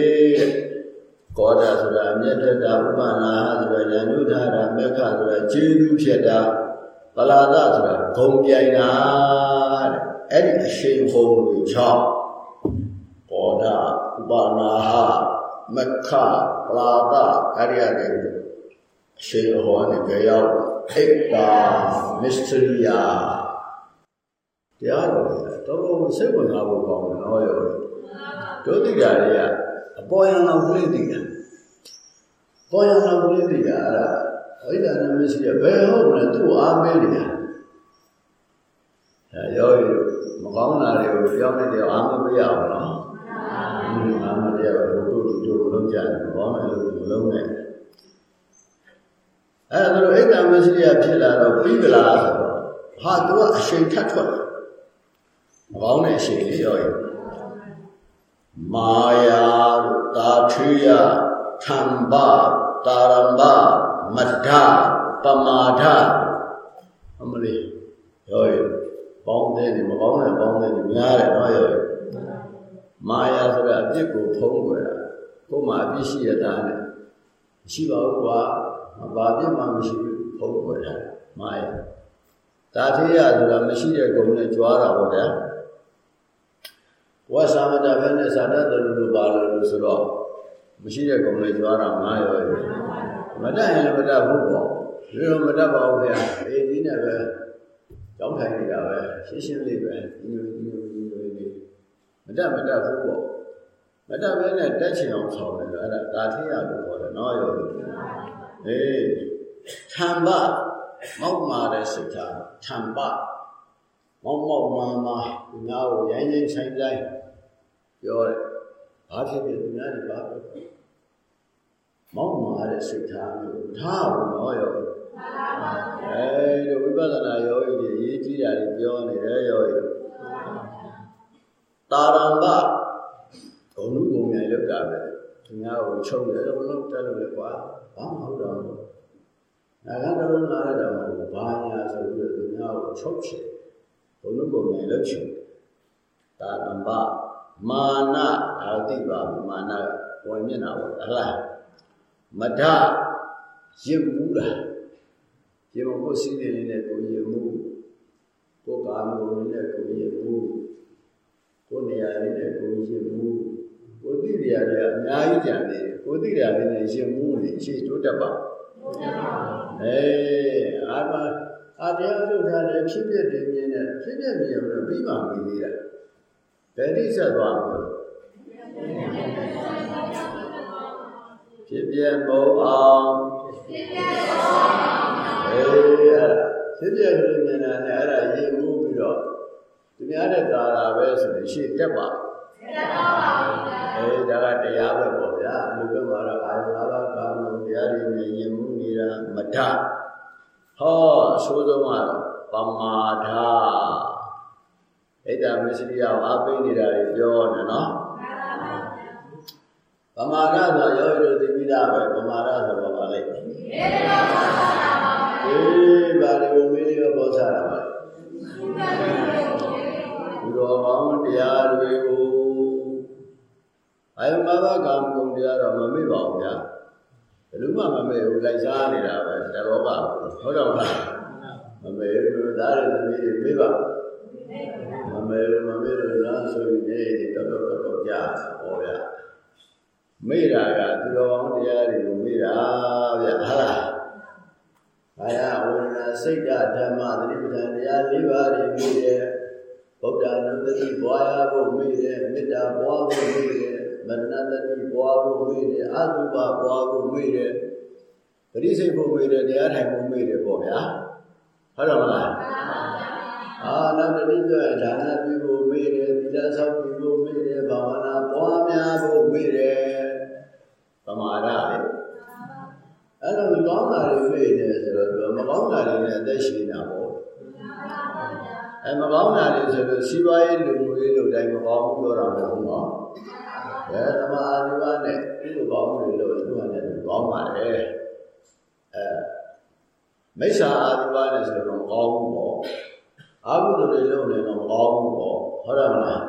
ကောတာဆိုတာအမျက်တက်တာဥပနာဆိုတာဉာဏ်ညုထာတာမေခဆိုတာခြေသူဖြစ်တာပလာဒဆိုတာဂုံပြိုင်တာတဲ့အဲ့ဒီအရှိန်ဟုံတွေကြောင့်ဘောဓဥပနာဟမခပလာဒအဲ့ဒီရတယ်အရှိန်ဟောနဲ့ကြရောက်ခိတ္တာမစ္စတရီယာ တရားတော်တော်တော်စိတ်ဝင်စားဖို့ကောင်းတယ်နော်ရောတို့တိတာတွေကအပေါ်ယံတော်ကလေးတိတာပေါ်ယံတော်ကလေးတိတာအဲ့ဒါဝိဒနာမရှိရဘယ်ဟုတ်မလဲသူ့အားပေးနေတာအဲရောမကောင်းတာတွေကိုပြောင်းနေတယ်အားမပေးရအောင်နော်အာမတရားကိုတို့တို့လုံးကြတယ်ဘောင်းလည်းလုံးလုံးနဲ့အဲဒါတို့အိတ်တမရှိရဖြစ်လာတော့ပြီးကြလားဆိုတော့ဟာသူကအရှိန်ထက်ထွက် မကောင်းတဲ့အရှိန်လေးရောရမာယာတာထွေယသံဘတာရမ္ဘမဒ္ဒပမာဒအမလေးရောရပေါင်းတဲ့ဒီမကောင်းတဲ့ပေါင်းတဲ့ဒီများတယ်နော်ရောရမာယာဆိုတာအပြစ်ကိုဖုံးကွယ်တာကိုယ်မှာအပြစ်ရှိရတာနဲ့ရှိပါဘူးကွာဘာပြစ်မှမရှိဘူးဖုံးကွယ်တာမာယာတာထေရဆိုတာမရှိတဲ့ဂုဏ်နဲ့ကြွားတာပေါ့ဗျာ ဝါသမတဘယ်နဲ့သာတတ်တယ်လို့ပါလို့ဆိုတော့မရှိတဲ့ဂုဏ်နဲ့ကြွားတာငါရောမတတ်ရင်လည်းမတတ်ဘူးပေါ့ဒီလိုမတတ်ပါဘူးဗျာအေးဒီနဲ့ပဲကြောင်းထိုင်နေတာပဲရှင်းရှင်းလေးပဲဒီလိုဒီလိုဒီလိုလေးမတတ်မတတ်ဘူးပေါ့မတတ်ဘဲနဲ့တက်ချင်အောင်ဆောင်တယ်အဲ့ဒါတာထေရလို့ခေါ်တယ်နော်ရောအေးသံဘမောက်မာတဲ့စိတ်ထားသံပမောက်မောက်မာမာဒီငါ့ကိုရိုင်းရိုင်းဆိုင်ဆိုင် ပြောတယ်ဘာဖြစ်ဖြစ်သူများတွေဘာပြောမောက်မာတဲ့စိတ်ထားမျိုးထားဘူးနော်ရောအဲဒီဝိပဿနာယောဂီတွေအရေးကြီးတာတွေပြောနေတယ်ယောဂီတာရံပဂုံလူဂုံမြိုင်လောက်တာပဲသူများကိုချုပ်တယ်လို့လို့တက်လို့လေကွာဘာမှမဟုတ်တော့ဘူးနာဂတလုံးလာရတာမဟုတ်ဘူးဘာညာဆိုပြီးတော့သူများကိုချုပ်ချင်ဘုံလူပုံနဲ့လှုပ်ချင်တာရံပ မာနအာတိပါမာနကဝင်မျက်နာပေါ့ဟလားမဒရစ်မှုတာရစ်မှုကိုစီးနေလေးနဲ့ကိုရစ်မှုကိုကာမဂုဏ်နဲ့ကိုရစ်မှုကိုနေရာလေးနဲ့ကိုရစ်မှုကိုသိရရတယ်အများကြီးကြံနေတယ်ကိုသိရတယ်နဲ့ရစ်မှုနေရှေ့တိုးတက်ပါအေးအာမအာတရားထုတ်ထားတယ်ဖြစ်ဖြစ်တယ်မြင်တယ်ဖြစ်ဖြစ်မြင်လို့ပြီးပါပြီသေးတာ ဘယ်တိဆက်သွားမလဲဖြစ်ပြမုံအောင်ဖြစ်ပြမုံအောင်အေးအဲ့ဒါဖြစ်ပြလို့မြင်တာနဲ့အဲ့ဒါရင်မှုပြီးတော့သူများတဲ့သာတာပဲဆိုရင်ရှေ့တက်ပါတက်ပါပါအေးဒါကတရားပဲပေါ့ဗျာလူကမှာတော့အာယု၅ပါးကာမတရားတွေနဲ့ရင်မှုနေတာမထဟောအဆိုးဆုံးကတော့ပမာဒ ဣဒ္ဓမစ္စရိယအားပေးနေတာတွေပြောနေနော်ပမာဒဆိုရောရောသိပြီးသားပဲပမာဒဆိုတော့ပါလိုက်အေးပါလေဘုမေးရောပေါ်စားတာပါဘုရောကောင်းတရားတွေကိုအာယုံ၅ပါးကာမဂုဏ်တရားတော့မမေ့ပါဘူးဗျာဘယ်လိုမှမမေ့ဘူးလိုက်စားနေတာပဲတဘောကဟုတ်တော့လားမမေ့ဘူးသားရသမီးတွေမေ့ပါ မမေ့မမေ့လို့လားဆိုရင်ဒီတော့တော့တော့ကြာဟောဗျာမေ့တာကသူတော်ကောင်းတရားတွေကိုမေ့တာဗျာဟုတ်လားဘာယဝိညာစိတ်ဓမ္မသတိပဋ္ဌာန်တရား၄ပါးတွေမေ့တယ်ဗုဒ္ဓနုတ္တိဘွားရဖို့မေ့တယ်မေတ္တာဘွားဖို့မေ့တယ်မရဏတတိဘွားဖို့မေ့တယ်အတုပဘွားဖို့မေ့တယ်ပရိစိတ်ဖို့မေ့တယ်တရားထိုင်ဖို့မေ့တယ်ပေါ့ဗျာဟုတ်တော့မလား အာနောက်တတိပြဒါနပြုဖို့မေ့တယ်သီလဆောက်ပြုဖို့မေ့တယ်ဘာဝနာပွားများဖို့မေ့တယ်ပမာဒလေအဲ့တော့ကောင်းတာတွေမေ့တယ်ဆိုတော့မကောင်းတာတွေနဲ့အသက်ရှင်နေတာပေါ့အဲမကောင်းတာတွေဆိုလို့စီးပွားရေးလူမှုရေးလို့တိုင်းမကောင်းဘူးပြောတာမဟုတ်ဘူးနော်ဘယ်သမာဓိဝနဲ့ဒီလိုကောင်းမှုတွေလို့သူကလည်းကောင်းပါတယ်အဲမိစ္ဆာအာဒီပါနဲ့ဆိုတော့မကောင်းဘူးပေါ့ အာဟုတုတွေလုံးနေတော့မကောင်းဘူးပေါ့ဟုတ်တယ်မလား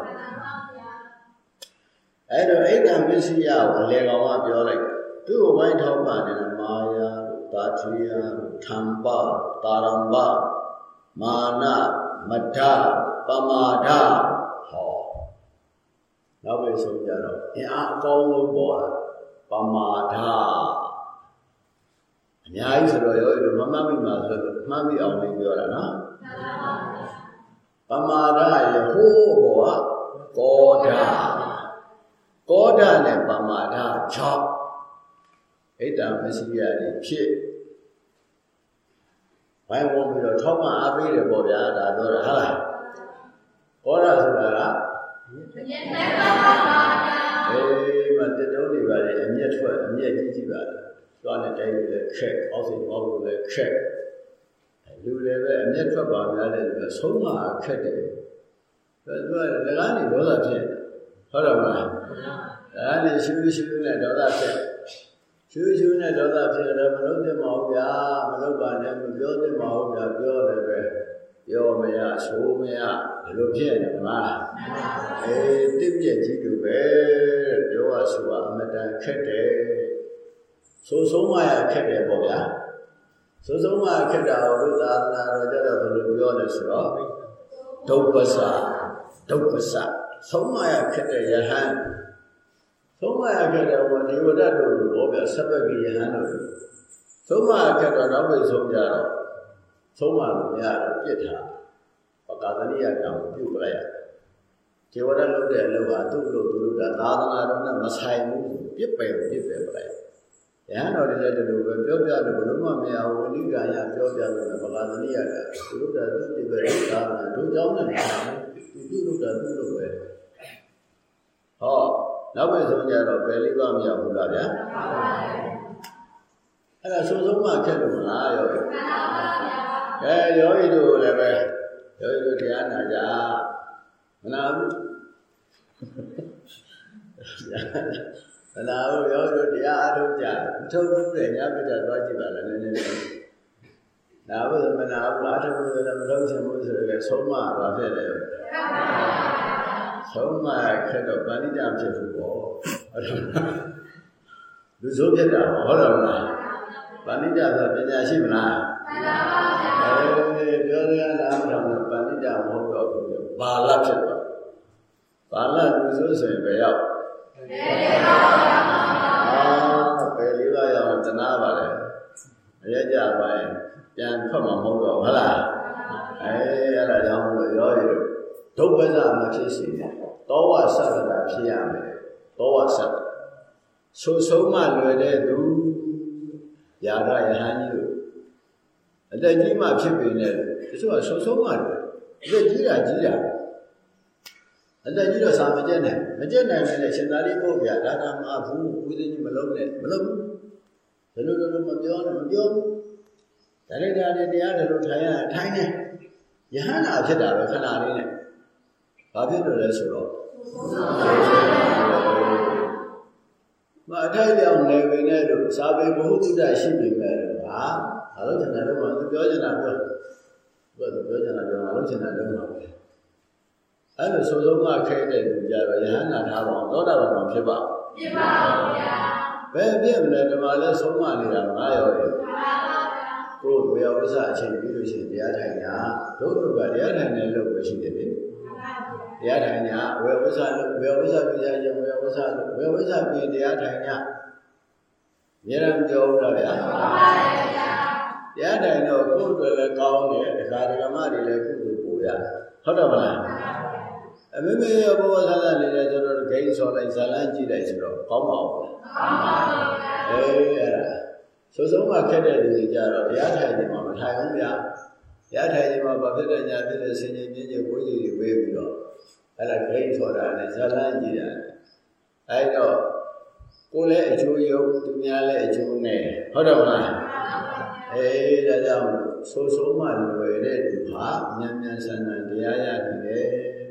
အဲ့တော့အိတ်တံပစ္စည်းကိုအလေကောင်ကပြောလိုက်သူ့ကိုဝိုင်းထောက်ပံ့နေတာမာယာတို့တာထီယာတို့ထံပတာရံပမာနမဒပမာဒဟောနောက်ပဲဆုံးကြတော့အင်အားအကောင်းဆုံးပေါ်လာပမာဒအများကြီးဆိုတော့ရောတို့မမှတ်မိမှာဆိုတော့ မှတ်မိအောင်လေးပြောတာနော်ပမာဒရဟိုးဘောကကောဒကောဒနဲ့ပမာဒ6ဣတ္တမရှိရည်ဖြစ်ဝိုင်းဝန်းပြီးတော့ထောက်မှအားပေးတယ်ပေါ့ဗျာဒါပြောတာဟုတ်လားကောဒဆိုတာကမြတ်နဲ့ပါပါအေးမတတုံးတွေပါလေအမျက်ထွက်အမျက်ကြီးကြီးပါလေသွားနဲ့တိုင်းလည်းခက်အောက်စိအောက်လို့လည်းခက် လူလည်းပဲအမျက်ထွက်ပါများတယ်ဆိုတော့ဆုံးမခက်တယ်သူကလကားနေဒေါသဖြစ်ဟုတ်တယ်မလားဒါနဲ့ရှူးရှူးနဲ့ဒေါသဖြစ်ရှူးရှူးနဲ့ဒေါသဖြစ်တော့မလုပ်သင့်ပါဘူးဗျာမလုပ်ပါနဲ့မပြောသင့်ပါဘူးဗျာပြောတယ်ပဲပြောမရဆိုမရဒီလိုဖြစ်နေမလားအေးတင့်ပြက်ကြီးတူပဲပြောရဆိုတာအမတန်ခက်တယ်ဆိုဆုံးမရခက်တယ်ပေါ့ဗျာ ဆိုဆုံးမခက်တာတို့သာသနာတော်ကြတော့ဘယ်လိုပြောလဲဆိုတော့ဒုပ္ပစဒုပ္ပစဆုံးမရခက်တဲ့ယဟန်ဆုံးမရခက်တဲ့ဘုရားဒေဝဒတ်တို့လိုဘောဗျာဆက်ဘက်ကြီးယဟန်တို့ဆုံးမရခက်တော့နောက်ပိတ်ဆုံးကြတော့ဆုံးမလို့မရတော့ပြစ်ထားပကာသနိယကံကိုပြုတ်ပလိုက်ရဒေဝဒတ်လုပ်တဲ့အလုပ်ဟာသူ့လိုသူ့လိုတာသာသနာတော်နဲ့မဆိုင်ဘူးပြစ်ပယ်ပြစ်ပယ်ပလိုက် ရဟန်းတော်တွေလည်းဒီလိုပဲပြောပြလို့ဘယ်လိုမှမရဘူးဝိနိကာယပြောပြလို့ပကာသနိယကသူတို့ကသူ့ဒီပဲသာသနာတို့ကြောင်းနဲ့သူတို့ကသူ့လိုပဲဟောနောက်ပဲဆုံးကြတော့ဘယ်လေးပါမရဘူးလားဗျာအဲ့ဒါဆုံးဆုံးမှခက်လို့မလားရောမှန်ပါဗျာအဲယောဂီတို့လည်းပဲယောဂီတို့တရားနာကြမနာဘူး မနာဘူးယောဂီတို့တရားအားထုတ်ကြထုတ်လို့တဲ့ညပိတ္တသွားကြည့်ပါလားနည်းနည်းလေးနာဘူးမနာဘူးအားထုတ်လို့လည်းမလုပ်ချင်ဘူးဆိုတော့ဆုံးမပါဖြစ်တယ်မှန်ပါဆုံးမခက်တော့ပါဠိတဖြစ်ဘူးပေါ့ဟုတ်တယ်လူဆိုးဖြစ်တာဟုတ်တယ်မလားပါဠိတဆိုပညာရှိမလားမှန်ပါပါအဲပြောရတာတော့ပါဠိတမဟုတ်တော့ဘူးဘာလဖြစ်တော့ဘာလလူဆိုးဆိုရင်ဘယ်ရောက်ဘယ်ရောက် အာဘယ်လေးပါရောက်တနာပါလေအရကြပါရင်ပြန်ထွက်မှာမဟုတ်တော့ဟုတ်လားအဲအဲ့ဒါကြောင့်လို့ရောရည်ဒုက္ခဇာမဖြစ်စေနဲ့တောဝဆတ္တဖြစ်ရမယ်တောဝဆတ္တဆိုဆုံးမှလွယ်တဲ့သူယာဒယဟန်ကြီးတို့အသက်ကြီးမှဖြစ်ပေနဲ့တချို့ကဆိုဆုံးမှလွယ်အသက်ကြီးတာကြီးတာ အသက်ကြီးတော့စာမကျက်နိုင်မကျက်နိုင်တဲ့ရှင်သာရိပုတ္တရာဒါကမဘူးဝိသေကြီးမလုံးနဲ့မလုံးဘူးဘယ်လိုလိုမပြောနဲ့မပြောဘူးဒါရိုက်တာနဲ့တရားတယ်လို့ထိုင်ရထိုင်နေယဟန္တာဖြစ်တာပဲခဏလေးနဲ့ဘာဖြစ်လို့လဲဆိုတော့မအထိုက်ပြောင်းနေပေနဲ့လို့စာပေဘုဟုတ္တရှိပြီမဲ့လို့ဟာဘာလို့ကျန်တယ်လို့မပြောချင်တာပြောပြောပြောချင်တာပြောမလို့ချင်တာလုံးပါပဲ အဲ့လိုစုံစုံကခဲတဲ့လူကြတော့ယဟန္တာထားပါသောတာပန်ဖြစ်ပါဖြစ်ပါဘူးဗျာဘယ်ဖြစ်မလဲဒီမှာလဲဆုံးမနေတာငါရောရဲ့မှန်ပါကိုယ်ဝေယဝဆအချိန်ပြီးလို့ရှိရင်တရားထိုင်တာတို့တို့ကတရားထိုင်တဲ့လုပ်ပဲရှိတယ်လေတရားထိုင်ညာဝေဝဆလို့ဝေဝဆပြကြရင်ဝေဝဆလို့ဝေဝဆပြင်တရားထိုင်ညာမြေရန်ပြောဦးလားဗျာမှန်ပါဗျာတရားထိုင်တော့ကိုယ်တွေလည်းကောင်းတယ်ဒကာဒကမတွေလည်းကုသိုလ်ပို့ရဟုတ်တယ်မလား အမေမေရောဘဝဆန္ဒနေတယ်ဆိုတော့ဂိမ်းဆော်လိုက်ဇာလန်းကြည့်လိုက်ဆိုတော့ကောင်းပါဦးလားမှန်ပါဗျာအေးအဲ့ဒါဆိုဆုံးမှခက်တဲ့လူတွေကြတော့တရားထိုင်နေမှာမထိုင်ဘူးဗျာတရားထိုင်နေမှာဘာဖြစ်တဲ့ညာဖြစ်တဲ့ဆင်ញင်ပြင်းကျဝိကြီးတွေဝေးပြီးတော့အဲ့ဒါဂိမ်းဆိုတာနဲ့ဇလန်းကြည့်တာအဲ့တော့ကိုယ်လည်းအကျိုးယုတ်သူများလည်းအကျိုးနဲ့ဟုတ်တယ်မလားအေးဒါကြောင့်ဆိုဆုံးမှလွယ်တဲ့သူဟာမြန်မြန်ဆန်ဆန်တရားရနေတယ်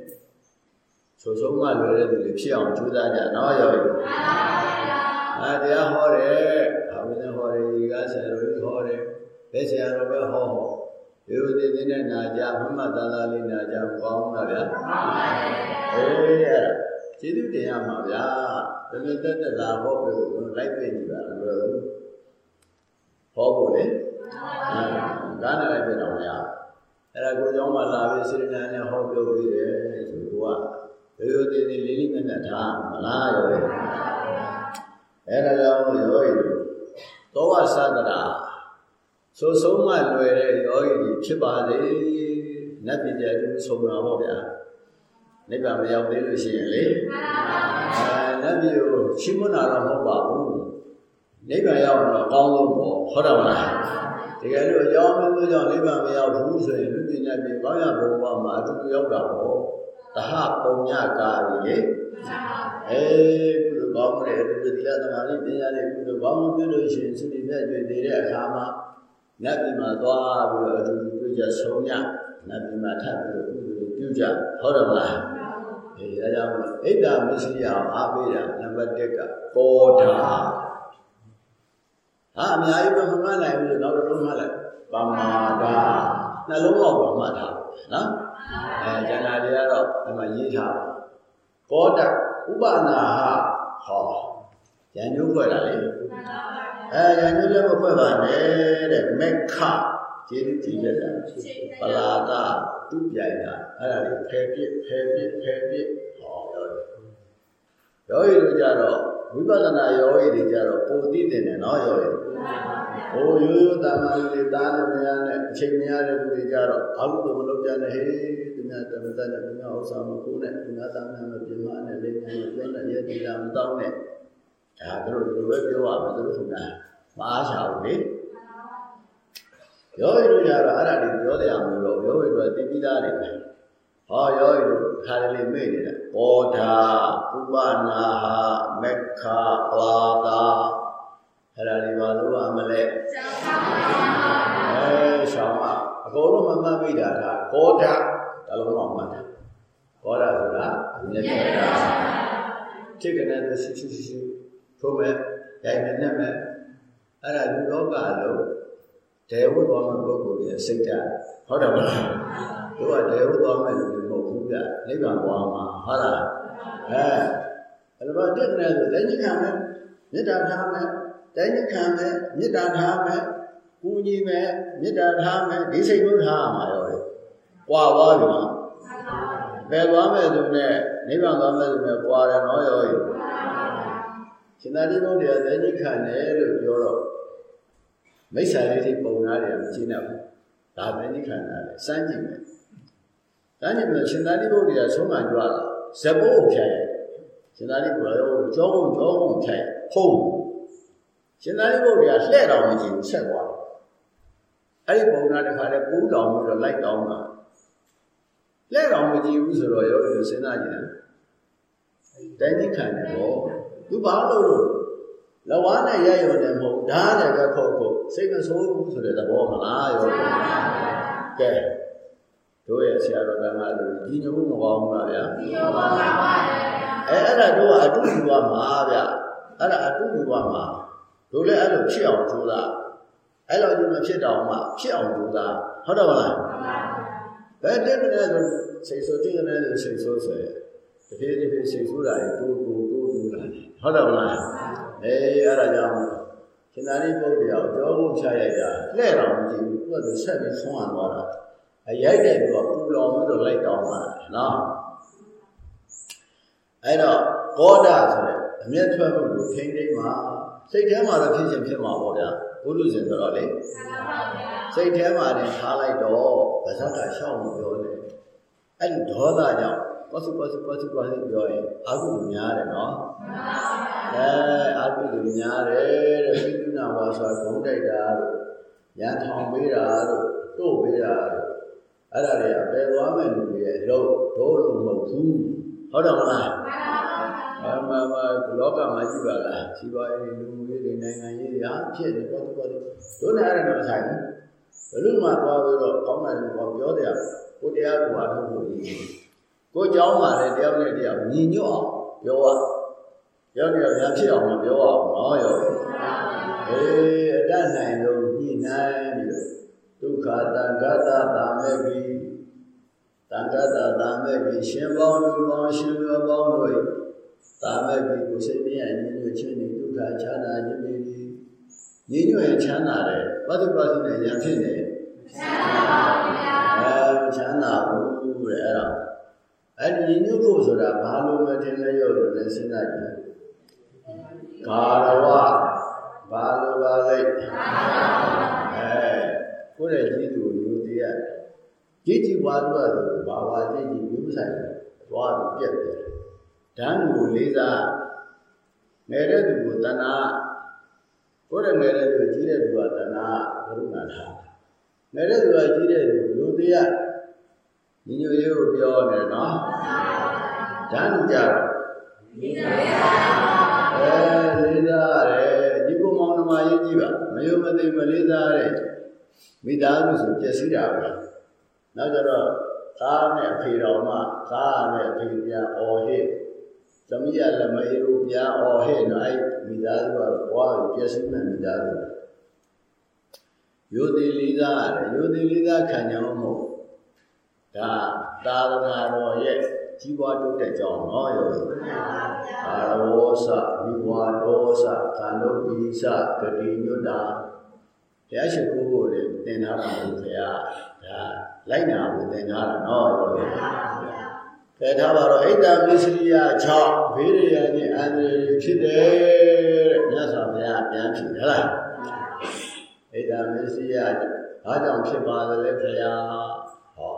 ဆိုဆုံးမှလွယ်တဲ့သူတွေဖြစ်အောင်ကြိုးစားကြနော်ရောမှန်ပါဗျာအဲတရားဟောတယ်အာဝိဇ္ဇဟောတယ်ဒီကဆရာတော်ကြီးဟောတယ်ဘယ်ဆရာတော်ပဲဟောဒီလိုဒီဒီနဲ့နာကြမမတန်တာလေးနာကြကောင်းတာဗျာအေးအဲ့ဒါကျေးဇူးတင်ရမှာဗျာတမတက်တက်လာဟောပြီးတော့လိုက်ပြနေပါလို့ဟောဖို့လေကားနဲ့လိုက်ပြတော့မရအဲ့ဒါကိုကြောင်းမှလာပြီးစိရဏနဲ့ဟောပြောပြီးတယ်ဆိုတော့ ရိုးရိုးသေးသေးလေးလေးမြတ်မြတ်ထားမလားရောအဲ့ဒါကြောင့်ရောဤသောဝသတ္တရာဆိုဆုံးမလွယ်တဲ့ယောဂီကြီးဖြစ်ပါလေနတ်ပြည်ကျတူဆုံးတာပေါ့ဗျာနိဗ္ဗာန်မရောက်သေးလို့ရှိရင်လေအဲနတ်ပြည်ကိုရှိမနာတော့မဟုတ်ပါဘူးနိဗ္ဗာန်ရောက်တော့အကောင်းဆုံးပေါ့ဟုတ်တယ်မလားတကယ်လို့အကြောင်းမျိုးကြောင့်နိဗ္ဗာန်မရောက်ဘူးဆိုရင်လူပြည်နဲ့ပြည်ကောင်းရဘုံဘဝမှာအတူတူရောက်တာပေါ့ တဟပုံညကာရီလေအေးကုသိုလ်ကောင်းမှုတွေအတူတူသီလသမာဓိပညာတွေကုသိုလ်ကောင်းမှုပြုလို့ရှိရင်စိတ္တိမြတ်ကျွေတဲ့အခါမှာနတ်ပြည်မှာသွားပြီးတော့အတူတူတွေ့ကြဆုံးညနတ်ပြည်မှာထပ်ပြီးတော့ကုသိုလ်ပြုကြဟုတ်တယ်မလားအေးဒါကြောင့်အိဒါမရှိအောင်အားပေးတာနံပါတ်1ကကောဓာဟာအများကြီးပဲမမှတ်နိုင်ဘူးလို့နောက်တစ်လုံးမှတ်လိုက်ပမာဒနှလုံးအောက်ပါမှတ်ထားနော် အဲကျန်တာတွေကတော့အမှရေးထားပါကောဓဥပနာဟဟောဉာဏ်ညုဖွဲ့တာလေအဲဉာဏ်ညုလည်းမဖွဲ့ပါနဲ့တဲ့မက္ခကျေးဇူးကြည်ရတာပလာဒသူ့ပြိုင်တာအဲ့ဒါလေးဖယ်ပြစ်ဖယ်ပြစ်ဖယ်ပြစ်ဟောပြောတယ်ယောဂီတို့ကြတော့ ဝိပဿနာယောဂီတွေကြတော့ပုံသိတယ်နော်ယောဂီဟိုရိုးရိုးတာမန်လေးသားနဲ့မယားနဲ့အချိန်မရတဲ့လူတွေကြတော့အာဟုသမလုပ်ကြတယ်ဟေးသူများတမတနဲ့သူများဥစ္စာမကိုးနဲ့သူများသားများမပြမနဲ့လေးများမပြောနဲ့ရဲ့ဒီလာမတောင်းနဲ့ဒါတို့ဒီလိုပဲပြောရမယ်သူတို့ကမအားချဘူးလေယောဂီတို့ကြတော့အဲ့ဒါတွေပြောတယ်အောင်လို့ယောဂီတို့သိပြီးသားတွေပဲ ဟောယောဂီတို့ခါရလေးမေ့နေတာဘောဓာဥပနာဟမက္ခပလာတာအဲ့ဒါတွေဘာလို့အမလဲအဲရှောင်းမအကုန်လုံးမမှတ်မိတာကဘောဓာဒါလုံးတော့မှတ်တာဘောဓာဆိုတာမြတ်တာတိကနဲ့ရှိရှိရှိထိုးမဲ့ရိုက်မဲ့နဲ့မဲ့အဲ့ဒါလူလောကလုံးဒေဝသွားမဲ့ပုဂ္ဂိုလ်ရဲ့စိတ်ဓာတ်ဟုတ်တယ်မလား တို့ကဒေဝသွားမဲ့လူတွေမဟုတ်ဘူးဗျနိဗ္ဗာန်သွားမှာဟုတ်လားအဲအဲ့ဒါတက်နေဆိုလက်ညှိခံမယ်မေတ္တာထားမယ်တိုင်းခံမယ်မေတ္တာထားမယ်ကူညီမယ်မေတ္တာထားမယ်ဒီစိတ်ကိုထားရမှာရောလေပွာသွားပြီနော်ဘယ်သွားမဲ့သူနဲ့နိဗ္ဗာန်သွားမဲ့သူနဲ့ပွာတယ်နော်ရောရှင်သာရိပုတ္တရာလက်ညှိခံတယ်လို့ပြောတော့မိစ္ဆာလေးတွေပုံနာတယ်မရှင်းတော့ဘူးဒါပဲညှိခံတာလေစမ်းကြည့်မယ် စမ်းကြည့်မယ်ရှင်သာရိပုတ္တရာဆုံးမကြွလာဇဘိုးဖြတ်ရရှင်သာရိပုတ္တရာကြောဘုံကြောဘုံဖြတ်ဖုံးရှင်သာရိပုတ္တရာလှဲ့တော်မကြည့်ဘူးဆက်သွားအဲ့ဒီပုံနာတစ်ခါတည်းပူးတော်ပြီးတော့လိုက်တောင်းတာလှဲ့တော်မကြည့်ဘူးဆိုတော့ရောစဉ်းစားကြည့်တယ်တိုင်းကြီးခံတယ်ပေါ့သူဘာလို့လို့လဝါနဲ့ရရုံနဲ့မဟုတ်ဓာတ်နဲ့ပဲခုတ်ခုတ်စိတ်မဆိုးဘူးဆိုတဲ့သဘောမလားရောကဲ တို့ရဲ့ဆရာတော်ကမှလို့ဒီညမှုမကောင်းဘူးလားဗျာဒီညမှုပါပါဗျာအဲအဲ့ဒါတို့ကအတူယူပါမှာဗျာအဲ့ဒါအတူယူပါမှာတို့လည်းအဲ့လိုဖြစ်အောင်ကြိုးစားအဲ့လိုဒီမဖြစ်တော့မှဖြစ်အောင်ကြိုးစားဟုတ်တယ်မလားဘယ်တက်မလဲဆိုစိတ်ဆိုးတိကနေဆိုစိတ်ဆိုးဆိုရတဖြည်းဖြည်းစိတ်ဆိုးတာတိုးတိုးတိုးတိုးလာတယ်ဟုတ်တယ်မလားအေးအဲ့ဒါကြောင့်ရှင်သာရိပုတ္တရာကိုကြောဖို့ဖြားရိုက်တာလှဲ့တော်မကြည့်ဘူးသူကသူဆက်ပြီးဆုံးအောင်သွားတာ အရိုက်တဲ့သူကပူလောင်ပြီးတော့လိုက်တောင်းတာနော်အဲ့တော့ကောဒဆိုတဲ့အမျက်ထွက်မှုကိုထိမ့်သိမ်းမှာစိတ်ထဲမှာတော့ဖြစ်ခြင်းဖြစ်မှာပေါ့ဗျာဘုရုရှင်ဆိုတော့လေစိတ်ထဲမှာတင်ထားလိုက်တော့ဗဇက်ကရှောက်လို့ပြောတယ်အဲ့ဒီဒေါသကြောင့်ပစုပစုပစုပစုပြောရင်အာဟုများတယ်နော်အဲအာဟုလူများတယ်တဲ့ပိဋကဝါဆိုဂုံးတိုက်တာတို့ရန်ထောင်ပေးတာတို့တို့ပေးတာတို့ အဲ့ဒါတွေကပယ်သွားမဲ့လူတွေရဲ့အလုပ်တို့လို့မဟုတ်ဘူးဟုတ်တယ်မလားအမှန်ပါလောကမှာရှိပါလားရှိပါရဲ့လူမှုရေးတွေနိုင်ငံရေးတွေဟာဖြစ်နေတော့တော့တို့နဲ့အဲ့ဒါတော့ဆိုင်ဘယ်လိုမှသွားပြီးတော့ကောင်းတယ်လို့ပြောတယ်ကိုတရားကိုအားထုတ်လို့ကိုเจ้าမှာလည်းတယောက်နဲ့တယောက်ညီညွတ်အောင်ပြောရ ရောက်နေတော့ညာဖြစ်အောင်မပြောအောင်နော်ယောအေးအတတ်နိုင်လို့ညှိနှိုင်းပြီး ဒုက္ခတံဂတတာမေကိတံဂတတာမေကိရှင်ပေါင်းလူပေါင်းရှင်လူပေါင်းတို့တာမေကိကိုစိတ်နဲ့ညှိညွတ်ခြင်းနဲ့ဒုက္ခချမ်းသာခြင်းတွေညှိညွတ်ရင်ချမ်းသာတယ်ပတ္တပတိနဲ့ညာဖြစ်နေချမ်းသာပါဗျာအဲချမ်းသာဘူးတဲ့အဲ့တော့အဲ့ဒီညှိညွတ်ဖို့ဆိုတာဘာလို့မထင်လဲရောလို့လည်းစဉ်းစားကြည့်ကာရဝဘာလို့ပါလဲအဲ ကိုယ့်ရဲ့ကြီးသူလူတရားကြီးကြီးဝါတို့ကဘာဝါကြီးကြီးမျိုးဆိုင်သွားပြီးပြက်တယ်ဓာတ်ကိုလေးစားငယ်တဲ့သူကိုတဏှာကိုယ့်ရဲ့ငယ်တဲ့သူကြီးတဲ့သူကတဏှာကရုဏာထားငယ်တဲ့သူကကြီးတဲ့သူလူတရားညီညွတ်ရေးကိုပြောနေနော်ဓာတ်ကြတော့လေးစားအဲလေးစားရတယ်ဒီကုမောင်နှမရေးကြည့်ပါမယုံမသိမလေးစားတဲ့ မိသားစုဆိုပြည့်စည်တာပဲနောက်ကြတော့သားနဲ့အဖေတော်မှသားနဲ့အဖေပြန်အော်ဟစ်သမီးရလည်းမအေးဘူးပြန်အော်ဟစ်နော်အဲ့မိသားစုကတော့ဘွားကိုပြည့်စည်မဲ့မိသားစုယောတိလေးစားရတယ်ယောတိလေးစားခံကြအောင်မဟုတ်ဒါသာသနာတော်ရဲ့ကြီးပွားတိုးတက်ကြောင်းနော်ယောဂီအာရောစဝိဝါဒောစသံဃုပိစဂတိညွတ်တာဘုရားရှိခိုးဖို့လည်း သင်ထားတာဘုရားဒါလိုက်နာဖို့သင်ထားတာနော်ယောဂီကဲထားပါတော့ဣဒ္ဓမစ္စရိယ6ဘေးရယနဲ့အန္တရာယ်ဖြစ်တယ်တဲ့မြတ်စွာဘုရားပြန်ဖြေဟလားဣဒ္ဓမစ္စရိယဘာကြောင့်ဖြစ်ပါသလဲဘုရားဟော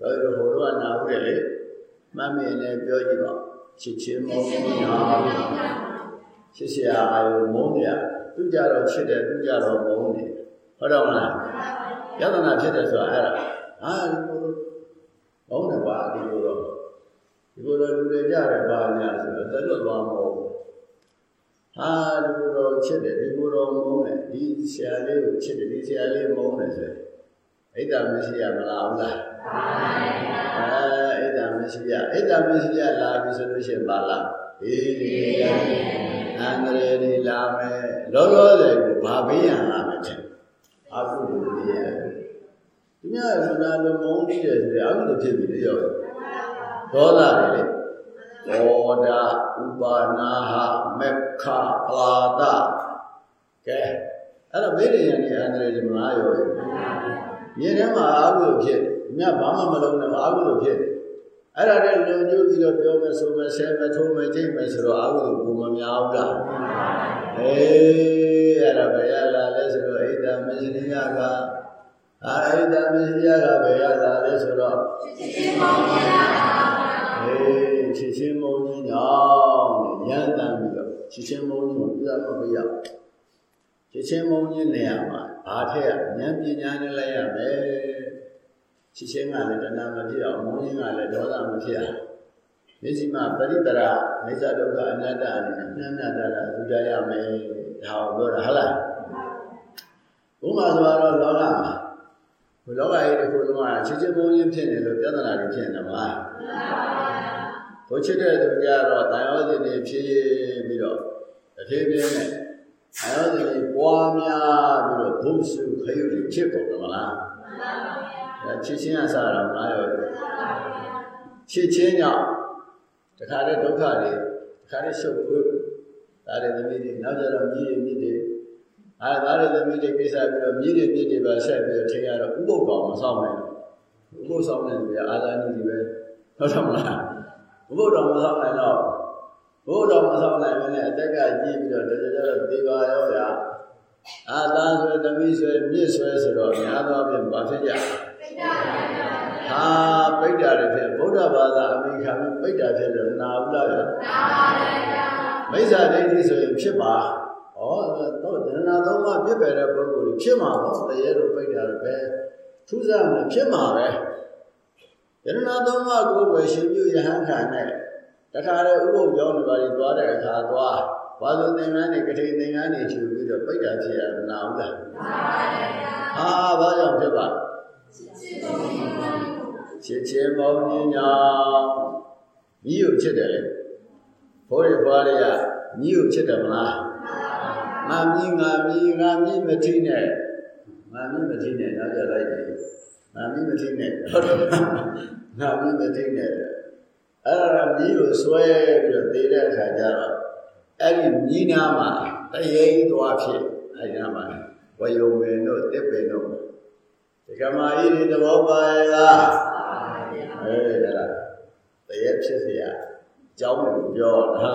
တော်ရဟိုတော့နာဘူးလေမမင်းလည်းပြောကြည့်ပါချစ်ချင်းမုန်းညာချစ်စရာအာယုမုန်းရသူကြတော့ချစ်တယ်သူကြတော့မုန်းတယ်ဟုတ်တော့မလား ယတနာဖြစ်တယ်ဆိုတာအဲ့ဒါအာဒီလိုမုန်းတယ်ကွာဒီလိုတော့ဒီလိုတော့လူတွေကြတယ်ပါညာဆိုတော့တက်လို့သွားမဟုတ်ဘူးဟာဒီလိုတော့ချစ်တယ်ဒီလိုတော့မုန်းတယ်ဒီဆရာလေးကိုချစ်တယ်ဒီဆရာလေးမုန်းတယ်ဆိုရင်ဣဒ္ဓမရှိရမလားဟုတ်လားအဲဣဒ္ဓမရှိရဣဒ္ဓမရှိရလာပြီဆိုလို့ရှိရင်ပါလားအေးအန္တရာယ်တွေလာမယ်လောလောဆယ်ကိုဘာဘေးရန်လာမယ်တဲ့အာဟုဘုရား ဒီမြတ်စွာဘုရားလုံးမုန်းနေတယ်ဆိုရင်အာဟုတဖြစ်ပြီလေရောဒေါသတွေလေဘောဓဥပါနာဟမက္ခပလာဒကဲအဲ့တော့ဘေးရန်တွေအန္တရာယ်တွေမလားရောမြေထဲမှာအာဟုဖြစ်မြတ်ဘာမှမလုံးနဲ့အာဟုဖြစ်တယ်အဲ့ဒါနဲ့လုံညွတ်ပြီးတော့ပြောမယ်ဆိုမယ်ဆဲမယ်ထိုးမယ်ကြိတ်မယ်ဆိုတော့အာဟုကိုမများဘူးလားအေးအဲ့ဒါဘယ်ရလာလဲဆိုတော့ဣဒ္ဓမစ္စရိယက အာဣဒ္ဓမစ္စရိယကဘယ်ရလာလဲဆိုတော့ချစ်ချင်းမောင်ကြီးလာတာအေးချစ်ချင်းမောင်ကြီးညောင်းနဲ့ရန်တမ်းပြီးတော့ချစ်ချင်းမောင်ကြီးကိုပြသမပေးရချစ်ချင်းမောင်ကြီးနေရာမှာဘာထက်ရဉာဏ်ပညာနဲ့လိုက်ရမယ်ချစ်ချင်းကလည်းတဏှာမဖြစ်အောင်မုန်းခြင်းကလည်းဒေါသမဖြစ်အောင်မျက်စိမှာပရိတရာမိစ္ဆဒုက္ခအနတ္တအနေနဲ့နှမ်းနှတာတာယူကြရမယ်ဒါကိုပြောတာဟုတ်လားဘုမာဆိုတော့လောကမှာ ဘုလောကကြီးတစ်ခုလုံးကချစ်ချင်းမုန်းခြင်းဖြစ်နေလို့ပြဿနာတွေဖြစ်နေမှာဘုချစ်တဲ့သူကြတော့တန်ရောစဉ်တွေဖြစ်ပြီးတော့တစ်ဖြည်းဖြည်းနဲ့တန်ရောစဉ်တွေပွားများပြီးတော့ဘုစုခရုတွေဖြစ်ကုန်တယ်မလားဒါချစ်ချင်းအစားတော့မလားရောချစ်ချင်းကြောင့်တခါတည်းဒုက္ခတွေတခါတည်းရှုပ်ခွေးဒါတွေသမီးတွေနောက်ကြတော့မြည်ရမြည်တွေ အဲဒါတွေသမီးတွေကိစ္စပြီးတော့မြည်တွေမြည်တွေပါဆက်ပြီးတော့ထင်ရတော့ဥပုပ်ကောင်မဆောင်နိုင်ဘူးဥပုပ်ဆောင်တဲ့လူကအာသာနည်းကြီးပဲဟုတ်တယ်မလားဥပုပ်တော်မဆောင်နိုင်တော့ဘုရားမဆောင်နိုင်မနဲ့အတက်ကကြီးပြီးတော့တကြကြတော့ဒီပါရောဗျာအာသာဆိုသမီးဆွဲမြစ်ဆွဲဆိုတော့များသောဖြင့်ဘာဖြစ်ကြဟာပိဋ္ဌာတွေဖြစ်ဗုဒ္ဓဘာသာအမိခံပိဋ္ဌာဖြစ်လို့နာဘူးလားဗျာနာပါဗျာမိစ္ဆာဒိဋ္ဌိဆိုရင်ဖြစ်ပါ ဩတော့ဒဏနာသုံးပါးဖြစ်ပဲတဲ့ပုဂ္ဂိုလ်ဖြစ်မှာပေါ့တရေတို့ပိဋ္ဌာတွေပဲထူးဆန်းမှဖြစ်မှာပဲဒဏနာသုံးပါးကိုယ်ွယ်ရှင်ပြုယဟန်ခံနဲ့တခါလေဥပုပ်ကြောင်းတွေပါပြီးသွားတဲ့အခါသွားဘာလို့သင်္ကန်းတွေကတိသင်္ကန်းတွေချူပြီးတော့ပိဋ္ဌာဖြစ်ရမနာဘူးလားမှန်ပါဗျာဟာဘာကြောင့်ဖြစ်ပါချစ်ချင်းမောင်ကြီးညာမိကိုချစ်တယ်လေဘိုးရဘွားတွေကမြည်ကိုချစ်တယ်မလား ငါမြည်ငါမြည်ငါမြည်မထိနဲ့ငါမြည်မထိနဲ့နောက်ကြလိုက်တယ်ငါမြည်မထိနဲ့ဟုတ်တယ်ငါမြည်မထိနဲ့အဲ့ဒါမြည်ကိုဆွဲပြီးတော့သေတဲ့အခါကျတော့အဲ့ဒီမြည်နာမှာတရေသွားဖြစ်အဲ့ဒီနာမှာဝယုံပင်တို့တစ်ပင်တို့ဒီကမာကြီးဒီသဘောပါရဲ့လားအေးအဲ့ဒါတရေဖြစ်เสียအကြောင်းကိုပြောတာ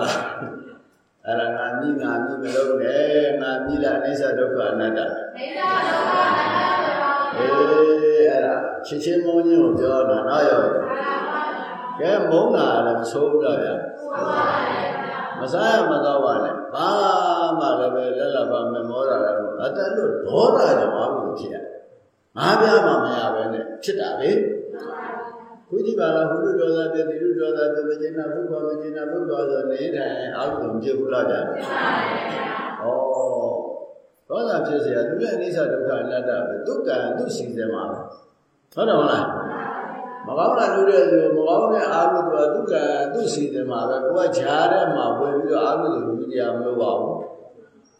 အဲ့ဒါငါမြည်ငါမြည်မလို့နဲ့ငါမြည်တာအိစ္ဆဒုက္ခအနတ္တအိစ္ဆဒုက္ခအနတ္တအေးအဲ့ဒါချစ်ချင်းမုန်းခြင်းကိုပြောတာနောက်ရောကဲမုန်းတာလည်းမဆိုးဘူးလားဗျာမစားရမတော့ပါနဲ့ဘာမှလည်းပဲလက်လက်ပါမမောတာလည်းအတန်လို့ဒေါသကြောင့်ဘာလို့ဖြစ်ရငါးပြားမှမရပဲနဲ့ဖြစ်တာလေ ခုကြည့်ပါလားဘုရုဒေါသပြတိရုဒေါသပြမကျင်နာဘုရားမကျင်နာဘုရားဆိုနေတိုင်းအောက်ဆုံးဖြစ်ဘူးလားဗျာဖြစ်ပါပါဗျာဩဒေါသဖြစ်เสียသူရဲ့အနိစ္စဒုက္ခအနတ္တပဲဒုက္ခသူ့စီစဉ်မှာပဲဟုတ်တယ်မလားမကောင်းတာလုပ်တဲ့ဆိုမကောင်းတဲ့အာဟုသူကဒုက္ခသူ့စီစဉ်မှာပဲကိုကဂျားတဲ့မှာဝင်ပြီးတော့အာဟုသူလူကြီးမလို့ပါဘူး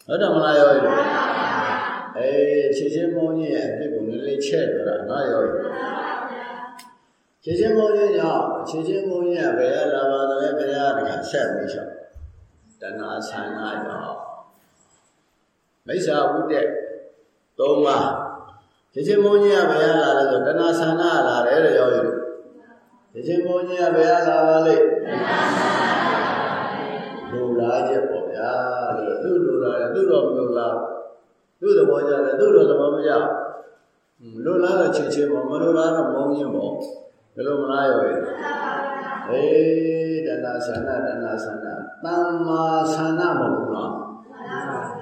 ဟုတ်တယ်မလားရောအေးချစ်ချင်းမုန်းကြီးရဲ့အဖြစ်ကိုလည်းလေးချက်တော့တာနော်ရော ချစ်ချင်းမုန်းကြီးကြောင့်ချစ်ချင်းမုန်းကြီးကဘယ်ရလာပါလဲဘယ်ရတကဆက်ပြီးရှောက်တဏှာဆန္ဒကြောင့်မိစ္ဆာဝိတက်သုံးပါးချစ်ချင်းမုန်းကြီးကဘယ်ရလာလဲဆိုတဏှာဆန္ဒလာတယ်တဲ့ရောယူချစ်ချင်းမုန်းကြီးကဘယ်ရလာပါလဲတဏှာဆန္ဒလူလားချက်ပေါ့ဗျာလို့သူ့လူလားသူ့တော့မလူလားသူ့သဘောကြတယ်သူ့တော့သဘောမကြလူလားတော့ချစ်ချင်းပေါ့မလူလားတော့မုန်းခြင်းပေါ့ ဘယ်လိုမလားရောရဲ့အေးတဏှာဆန္ဒတဏှာဆန္ဒတမ္မာဆန္ဒမဟုတ်ဘူးနော်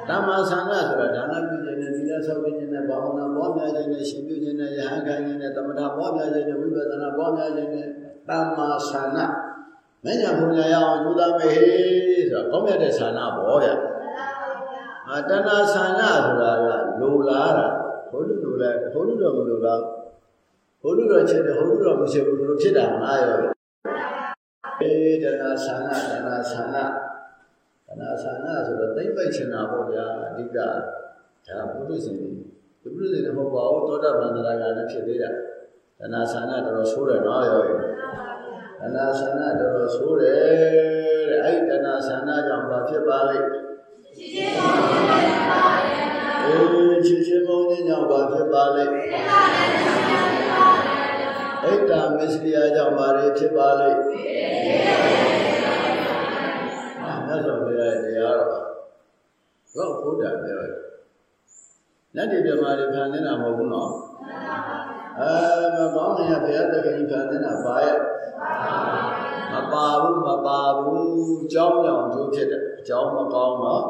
တမ္မာဆန္ဒဆိုတာဒါနပြုခြင်းနဲ့သီလဆောက်ခြင်းနဲ့ဘာဝနာပွားများခြင်းနဲ့ရှင်ပြုခြင်းနဲ့ယဟန်ခံခြင်းနဲ့သမထပွားများခြင်းနဲ့ဝိပဿနာပွားများခြင်းနဲ့တမ္မာဆန္ဒမညာဘုံညာရအောင်ကြိုးစားမယ်ဟေးဆိုတာကောင်းမြတ်တဲ့ဆန္ဒပေါ့ဗျာအာတဏှာဆန္ဒဆိုတာကလိုလားတာဘုလူလိုလဲဘုလူတော့မလိုလား ဘုလူတော့ချစ်တယ်ဘုလူတော့မရှိဘူးလို့ဖြစ်တာမလားရောအေးတဏှာဆန္ဒတဏှာဆန္ဒတဏှာဆန္ဒဆိုတော့သိမ့်ပိတ်ချင်တာပေါ့ဗျာအဓိကဒါဘုလူရှင်ဒီဘုလူရှင်မဟုတ်ပါဘူးသောတာပန်တရားကလည်းဖြစ်သေးတာတဏှာဆန္ဒတော်တော်ဆိုးတယ်နော်ရောတဏှာဆန္ဒတော်တော်ဆိုးတယ်တဲ့အဲ့ဒီတဏှာဆန္ဒကြောင့်ဘာဖြစ်ပါလိမ့်ချစ်ချင်းမုန်းခြ င်းကြောင့်ဘာဖြစ်ပါလိမ့်ဣဒ္ဓမစ္စရိယကြောင့်ဘာတွေဖြစ်ပါလိမ့်အာမြတ်စွာဘုရားရဲ့တရားတော်တော့ဘုဒ္ဓပြောတယ်လက်တွေပြမာတွေခံနေတာမဟုတ်ဘူးနော်အဲမကောင်းရင်ဘုရားတခင်ခံနေတာပါရဲ့မပါဘူးမပါဘူးကြောင်းကြောင်တို့ဖြစ်တယ်အကြောင်းမကောင်းတော့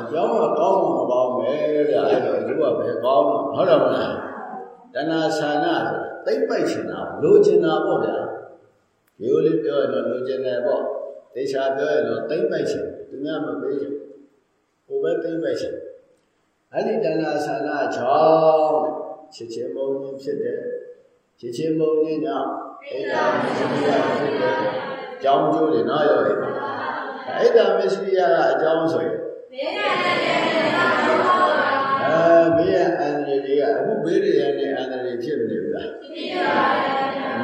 အကြောင်းမကောင်းမှမကောင်းပဲတဲ့အဲ့တော့သူကပဲကောင်းတော့ဟုတ်တယ်မလားတဏှာဆန္ဒဆိုသိမ့်ပိုက်ချင်တာလိုချင်တာပေါ့ဗျာရိုးလေးပြောရင်တော့လိုချင်တယ်ပေါ့တေချာပြောရင်တော့သိမ့်ပိုက်ချင်သူများမပေးချင်ဟိုပဲသိမ့်ပိုက်ချင်အဲ့ဒီတဏှာဆန္ဒကြောင့်ချစ်ချင်းမုန်းခြင်းဖြစ်တယ်ချစ်ချင်းမုန်းခြင်းကြောင့်အိဒါမရှိရဖြစ်တယ်ကြောင်းကျိုးတွေနော်ရောရဲ့အိဒါမရှိရကအကြောင်းဆိုရင် အဲဘေးရအန္တရာယ်တွေကအခုဘေးရနဲ့အန္တရာယ်ဖြစ်နေပြီလားဖြစ်ပါ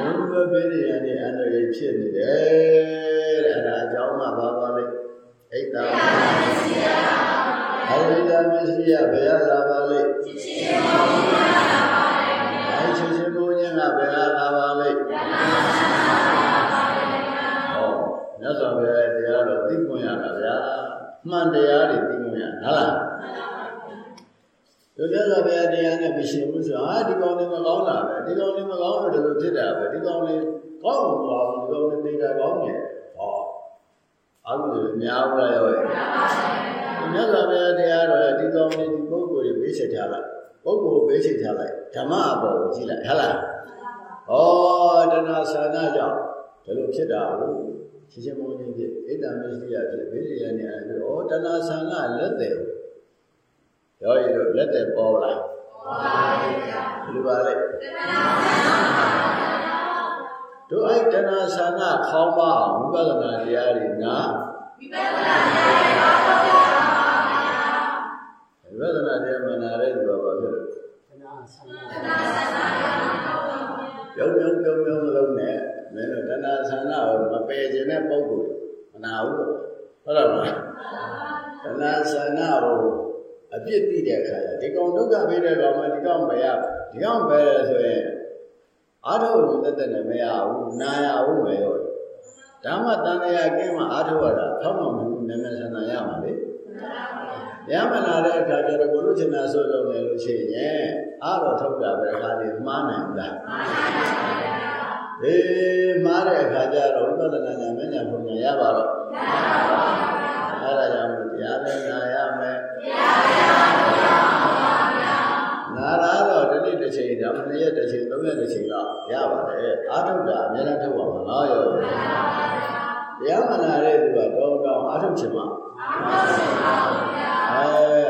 ဘူးဘုရားဘေးရနဲ့အန္တရာယ်ဖြစ်နေတယ်တဲ့အဲ့ဒါအကြောင်းမှဘာပါလဲအိဒါမရှိရဟောအိဒါမရှိရဘယ်ရလာပါလဲချစ်ချင်းမောင်လာပါအဲချစ်ချင်းမောင်ခြင်းကဘယ်ရလာပါလဲဟောမြတ်စွာဘုရားတရားတော်သိခွင့်ရတာဗျာ မှန်တရားတွေသိခွင့်ရဟုတ်လားတို့မြတ်စွာဘုရားတရားနဲ့မရှိဘူးဆိုဟာဒီကောင်လေးမကောင်းတာပဲဒီကောင်လေးမကောင်းတော့ဒီလိုဖြစ်တာပဲဒီကောင်လေးကောင်းဘူးကွာဒီကောင်လေးသိတာကောင်းတယ်ဟောအာဟုတွေများဘူးလားရောရဲ့မြတ်စွာဘုရားတရားတော်ဒီကောင်လေးဒီပုဂ္ဂိုလ်တွေဘေးချက်ထားလိုက်ပုဂ္ဂိုလ်ဘေးချက်ထားလိုက်ဓမ္မအပေါ်ကိုကြည့်လိုက်ဟုတ်လားဩတဏှာဆန္ဒကြောင့်ဒီလိုဖြစ်တာကို ရှင်းရှင်းမုန်းခြင်းဖြစ်ဣဒ္ဓမရှိယဖြစ်ဘေးရည်နဲ့အဲ့ဒါဩတဏှာဆန္ဒလက်တယ်ရောရတော့လက်တယ်ပေါ်လာပေါ်ပါဘူးဗျာဘယ်လိုပါလဲတဏှာဆန္ဒတို့အဲ့တဏှာဆန္ဒခေါင်းမအောင်ဝိပဿနာတရားတွေနာဝိပဿနာတရားဟောကြားပါဗျာဝိပဿနာတရားမနာတဲ့သူကဘာဖြစ်လဲသနာဆန္ဒ တို့တဏှာဆန္ဒကိုမပယ်ခြင်းတဲ့ပုံကိုမနာဘူးဟုတ်လားမလားတဏှာဆန္ဒကိုအပြစ်သိတဲ့အခါကျဒီကောင်ဒုက္ခပေးတဲ့ကောင်မှဒီကောင်မရဒီကောင်ပဲဆိုရင်အာထုပ်တက်တက်နဲ့မရဘူးနာရဘူးမရောဓမ္မတန်ရာကင်းမှအာထုပ်ရတာဖောက်မှမဘူးနည်းနည်းဆန္ဒရမှာလေရမလာတဲ့အခါကျတော့ကိုလူချင်တာဆိုလို့လည်းလို့ရှိရင်အာတော်ထုတ်တာပဲအခါလေးမှားနိုင်လားမှားနိုင်ပါဘူး အေးမှားတဲ့အခါကျတော့ဝိပဿနာဉာဏ်မဉာဏ်ဘုံဉာဏ်ရပါတော့ရပါပါအဲ့ဒါကြောင့်တရားပဲနာရမယ်တရားနာလာတော့ဒီနေ့တစ်ချိန်ဒါမှနှစ်ရက်တစ်ချိန်သုံးရက်တစ်ချိန်တော့ရပါတယ်အာထုတာအများနဲ့ထုတ်ပါမှာနော်ရောတရားမနာတဲ့သူကတောင်းတောင်းအာထုချင်မှာအာထုချင်ပါဗျာအဲ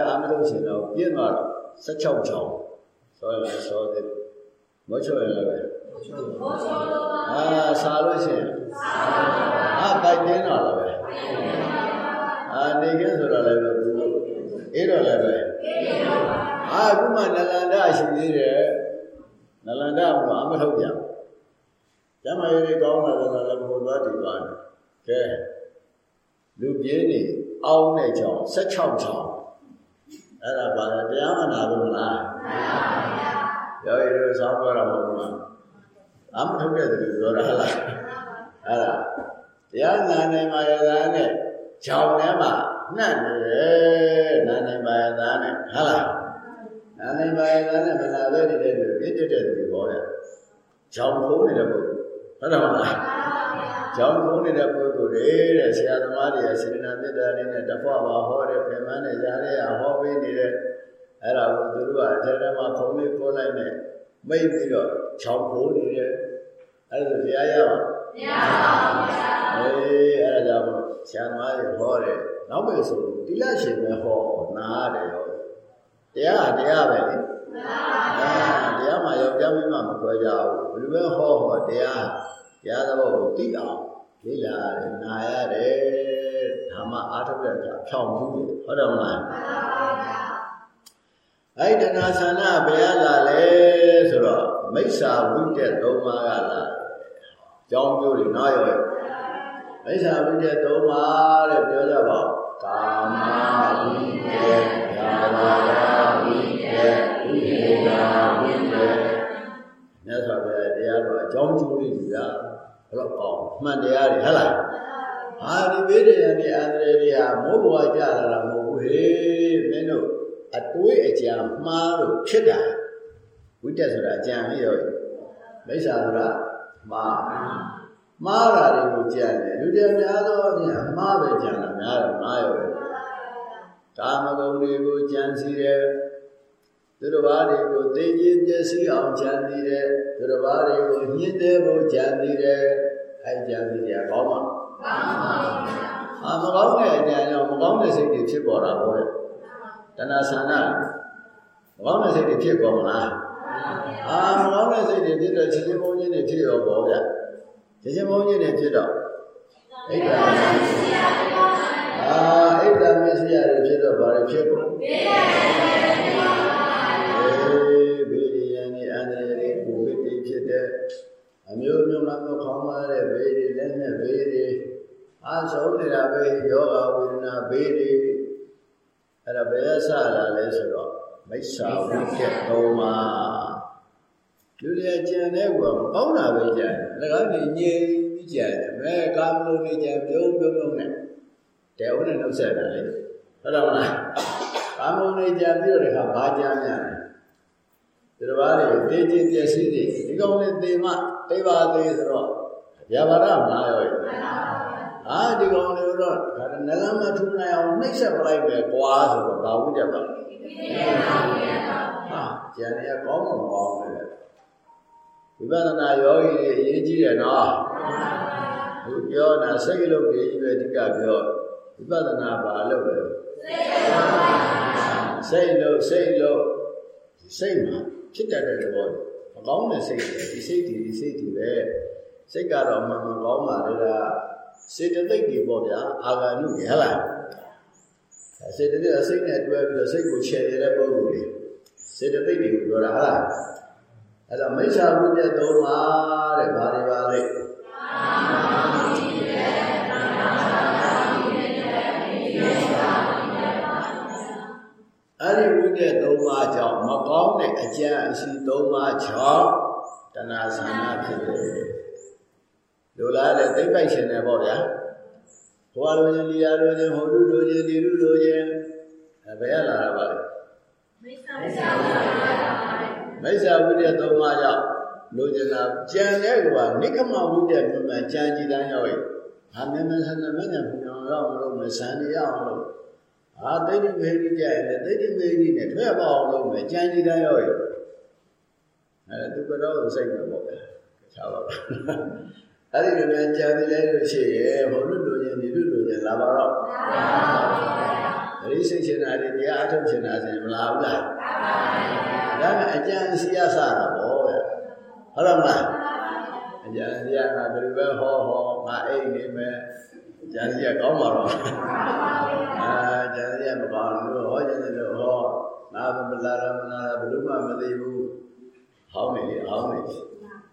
အာမထုချင်တော့ပြင်းသွားတော့16ချောင်းဆိုရင်ဆိုတဲ့မချောရလည်းပဲ အာစားလို့ရှိရင်အာပိုက်တင်းတော့လည်းပဲအာနေကင်းဆိုတော့လည်းပဲအေးတော့လည်းပဲအာအခုမှနလန္ဒရှိသေးတယ်နလန္ဒဘုရားအမထုတ်ပြန်ကျမရည်ကောင်းလာတော့လည်းဘုရားတည်ပါနေကဲလူပြင်းနေအောင်းတဲ့ကြောင်16ချောင်းအဲ့ဒါပါတရားမနာဘူးမလားမှန်ပါဗျာရောရည်ဆောင်းကြတာမဟုတ်ဘူး အမထုတ်တဲ့သူပြောတာလားအဲ့ဒါတရားနာနေမှာရတာနဲ့ချောင်းထဲမှာနှံ့နေတယ်နာနေပါရတာနဲ့ဟုတ်လားနာနေပါရတာနဲ့မနာပဲနေတဲ့သူပြည့်တဲ့သူပေါ်တယ်ချောင်းခိုးနေတဲ့ပုဂ္ဂိုလ်ဟုတ်တယ်မလားကျောင်းခိုးနေတဲ့ပုဂ္ဂိုလ်တွေတဲ့ဆရာသမားတွေစေနာမေတ္တာလေးနဲ့တဖွပါဟောတဲ့ပြင်ပန်းနဲ့ကြားရဲဟောပေးနေတဲ့အဲ့ဒါကိုသူတို့ကအထက်ထဲမှာဖုံးလေးပို့လိုက်နဲ့ မိတ်ပြီးတော့ချောင်းခိုးနေတယ်အဲ့ဒါတရားရပါမရပါဘူးဗျာအေးအဲ့ဒါကြောင့်ဆရာသမားတွေဟောတယ်နောက်ပဲဆိုတိလရှင်ပဲဟောနာရတယ်ရောတရားတရားပဲလေမှန်ပါဗျာတရားမှာယောက်ျားမိန်းမမခွဲကြဘူးဘယ်လိုပဲဟောဟောတရားတရားသဘောကိုသိအောင်လေ့လာရတယ်နာရတယ်ဓမ္မအားထုတ်တဲ့အခါဖြောင်းမှုဟုတ်တယ်မလားမှန်ပါဗျာ အဲ့တဏှာဆန္ဒဘယ်လာလဲဆိုတော့မိစ္ဆာဝိတ္တသုံးပါးကလာကြောင်းကျိုးတွေနားရောမိစ္ဆာဝိတ္တသုံးပါးတဲ့ပြောကြပါကာမဝိတ္တယာဝရဝိတ္တဝိဟေနာဝိတ္တမြတ်စွာဘုရားတရားတော်အကြောင်းကျိုးတွေကြဘလို့ကောင်းမှန်တရားတွေဟဟလားဟာဒီဘေးတရားတွေအန္တရာယ်တွေဟာမိုးဘဝကြလာတာမဟုတ်ဘူးဟေးမင်းတို့ အတွေးအကြံမှားလို့ဖြစ်တာဝိတက်ဆိုတာကြံပြီးရောမိစ္ဆာဆိုတာမှားမှားတာတွေကိုကြံတယ်လူတွေများသောအပြင်အမှားပဲကြံတာများတယ်မှားရောပဲကာမဂုဏ်တွေကိုကြံစီတယ်သူတော်ဘာတွေကိုသိခြင်းပျက်စီးအောင်ကြံစီတယ်သူတော်ဘာတွေကိုညှင်းသေးဖို့ကြံစီတယ်အဲကြံစီကြကောင်းမှာမှန်ပါဗျာအာမကောင်းတဲ့အကြံကြောင့်မကောင်းတဲ့စိတ်တွေဖြစ်ပေါ်တာပေါ့လေ တဏှာဆန္ဒမကောင်းတဲ့စိတ်တွေဖြစ်ပေါ်မလားအာမကောင်းတဲ့စိတ်တွေဖြစ်တော့ချင်းချင်းဘုန်းကြီးတွေဖြစ်ရောပေါ့ဗျချင်းချင်းဘုန်းကြီးတွေဖြစ်တော့အိတ်တာအာအိတ်တာမရှိရတွေဖြစ်တော့ဘာတွေဖြစ်ကုန်ဘေးရန်ဘေးရန်ဒီအန္တရာယ်တွေကိုဝိတ္တိဖြစ်တဲ့အမျိုးမျိုးမှမခေါင်းပါတဲ့ဘေးတွေလက်နဲ့ဘေးတွေအာဆုံးနေတာပဲယောဂဝေဒနာဘေးတွေ အဲ့ဒါဘယ်ဆလာလဲဆိုတော့မိစ္ဆာဝိတ္တသုံးပါလူတွေကြံတဲ့ကွာမကောင်းတာပဲကြံတယ်၎င်းတွေငြိမ်ပြီးကြံတယ်မဲကာမလို့နေကြံပြုံးပြုံးပြုံးနဲ့တဲဦးနဲ့နှုတ်ဆက်တာလေဟုတ်တယ်မလားကာမလို့နေကြံပြီးတော့ဒီခါဘာကြံများလဲဒီတစ်ပါးတွေတေးချင်းပျက်စီးတွေဒီကောင်လေးသေမတိပါသေးဆိုတော့ဗျာပါဒမလားရော အာဒီကောင်လေးတော့ဒါနလမ်းမထူနိုင်အောင်နှိမ့်ဆက်ပလိုက်ပဲကွာဆိုတော့ဘာဝိတ္တပါဟာကျန်ရကောင်းမကောင်းလေဝိပဿနာယောဂီတွေအရေးကြီးတယ်နော်သူပြောတာစိတ်လုံးတွေကြီးပဲအဓိကပြောဝိပဿနာဘာလို့လဲစိတ်လုံးစိတ်လုံးစိတ်မှာဖြစ်တတ်တဲ့သဘောမကောင်းတဲ့စိတ်တွေဒီစိတ်တွေဒီစိတ်တွေပဲစိတ်ကတော့မှန်မှန်ကောင်းပါလေလား စေတသိက်တွေပေါ့ဗျာအာဂန္တုတွေဟဲ့လားစေတသိက်ကစိတ်နဲ့တွဲပြီးတော့စိတ်ကိုချယ်နေတဲ့ပုံစံတွေစေတသိက်တွေကိုပြောတာဟဲ့လားအဲ့တော့မိစ္ဆာဝိတ္တသုံးပါတဲ့ဘာတွေပါလဲအဲ့ဒီဝိတ္တသုံးပါကြောင့်မကောင်းတဲ့အကြံအစီသုံးပါကြောင့်တဏှာဆန္ဒဖြစ်တယ် လူလားတဲ့သိမ့်ပိုက်ရှင်တယ်ပေါ့ဗျာဟိုအလိုချင်းဒီအလိုချင်းဟိုလူလိုချင်းဒီလူလိုချင်းအဲဘယ်ရလာတာပါလဲမိစ္ဆာမိစ္ဆာဝိတ္တမိစ္ဆာဝိတ္တသုံးပါကြောင့်လိုချင်တာကြံတဲ့ကွာနိကမဝိတ္တမြို့မှာကြံကြည်တန်းရောက်ရင်ဟာမြန်မြန်ဆန်ဆန်မညာပူအောင်ရောက်မလို့မဆန်နေရအောင်လို့ဟာတိတ်တိမေကြီးကြရင်တိတ်တိမေကြီးနဲ့ထွက်ပါအောင်လုပ်မယ်ကြံကြည်တန်းရောက်ရင်အဲသူကတော့စိတ်မှာပေါ့ဗျာချားပါပါ အဲ့ဒီလိုများကြံပြီးလဲလို့ရှိရဲ့ဟိုလူလူချင်းဒီလူလူချင်းလာပါတော့လာပါဘူးဗျာဒီစိတ်ရှင်တာတွေတရားအထုတ်ရှင်တာဆိုရင်မလာဘူးလားလာပါဘူးဒါပေမဲ့အကြံစီရဆတာပေါ့ဗျာဟုတ်တယ်မလားအကြံစီရကဘယ်လိုပဲဟောဟောငါအိတ်နေမယ်အကြံစီရကောင်းပါတော့အာအကြံစီရမကောင်းလို့ဟောကြတယ်လို့ဟောငါမလာရမလာဘယ်လိုမှမသိဘူးဟောင်းနေလေဟောင်းနေ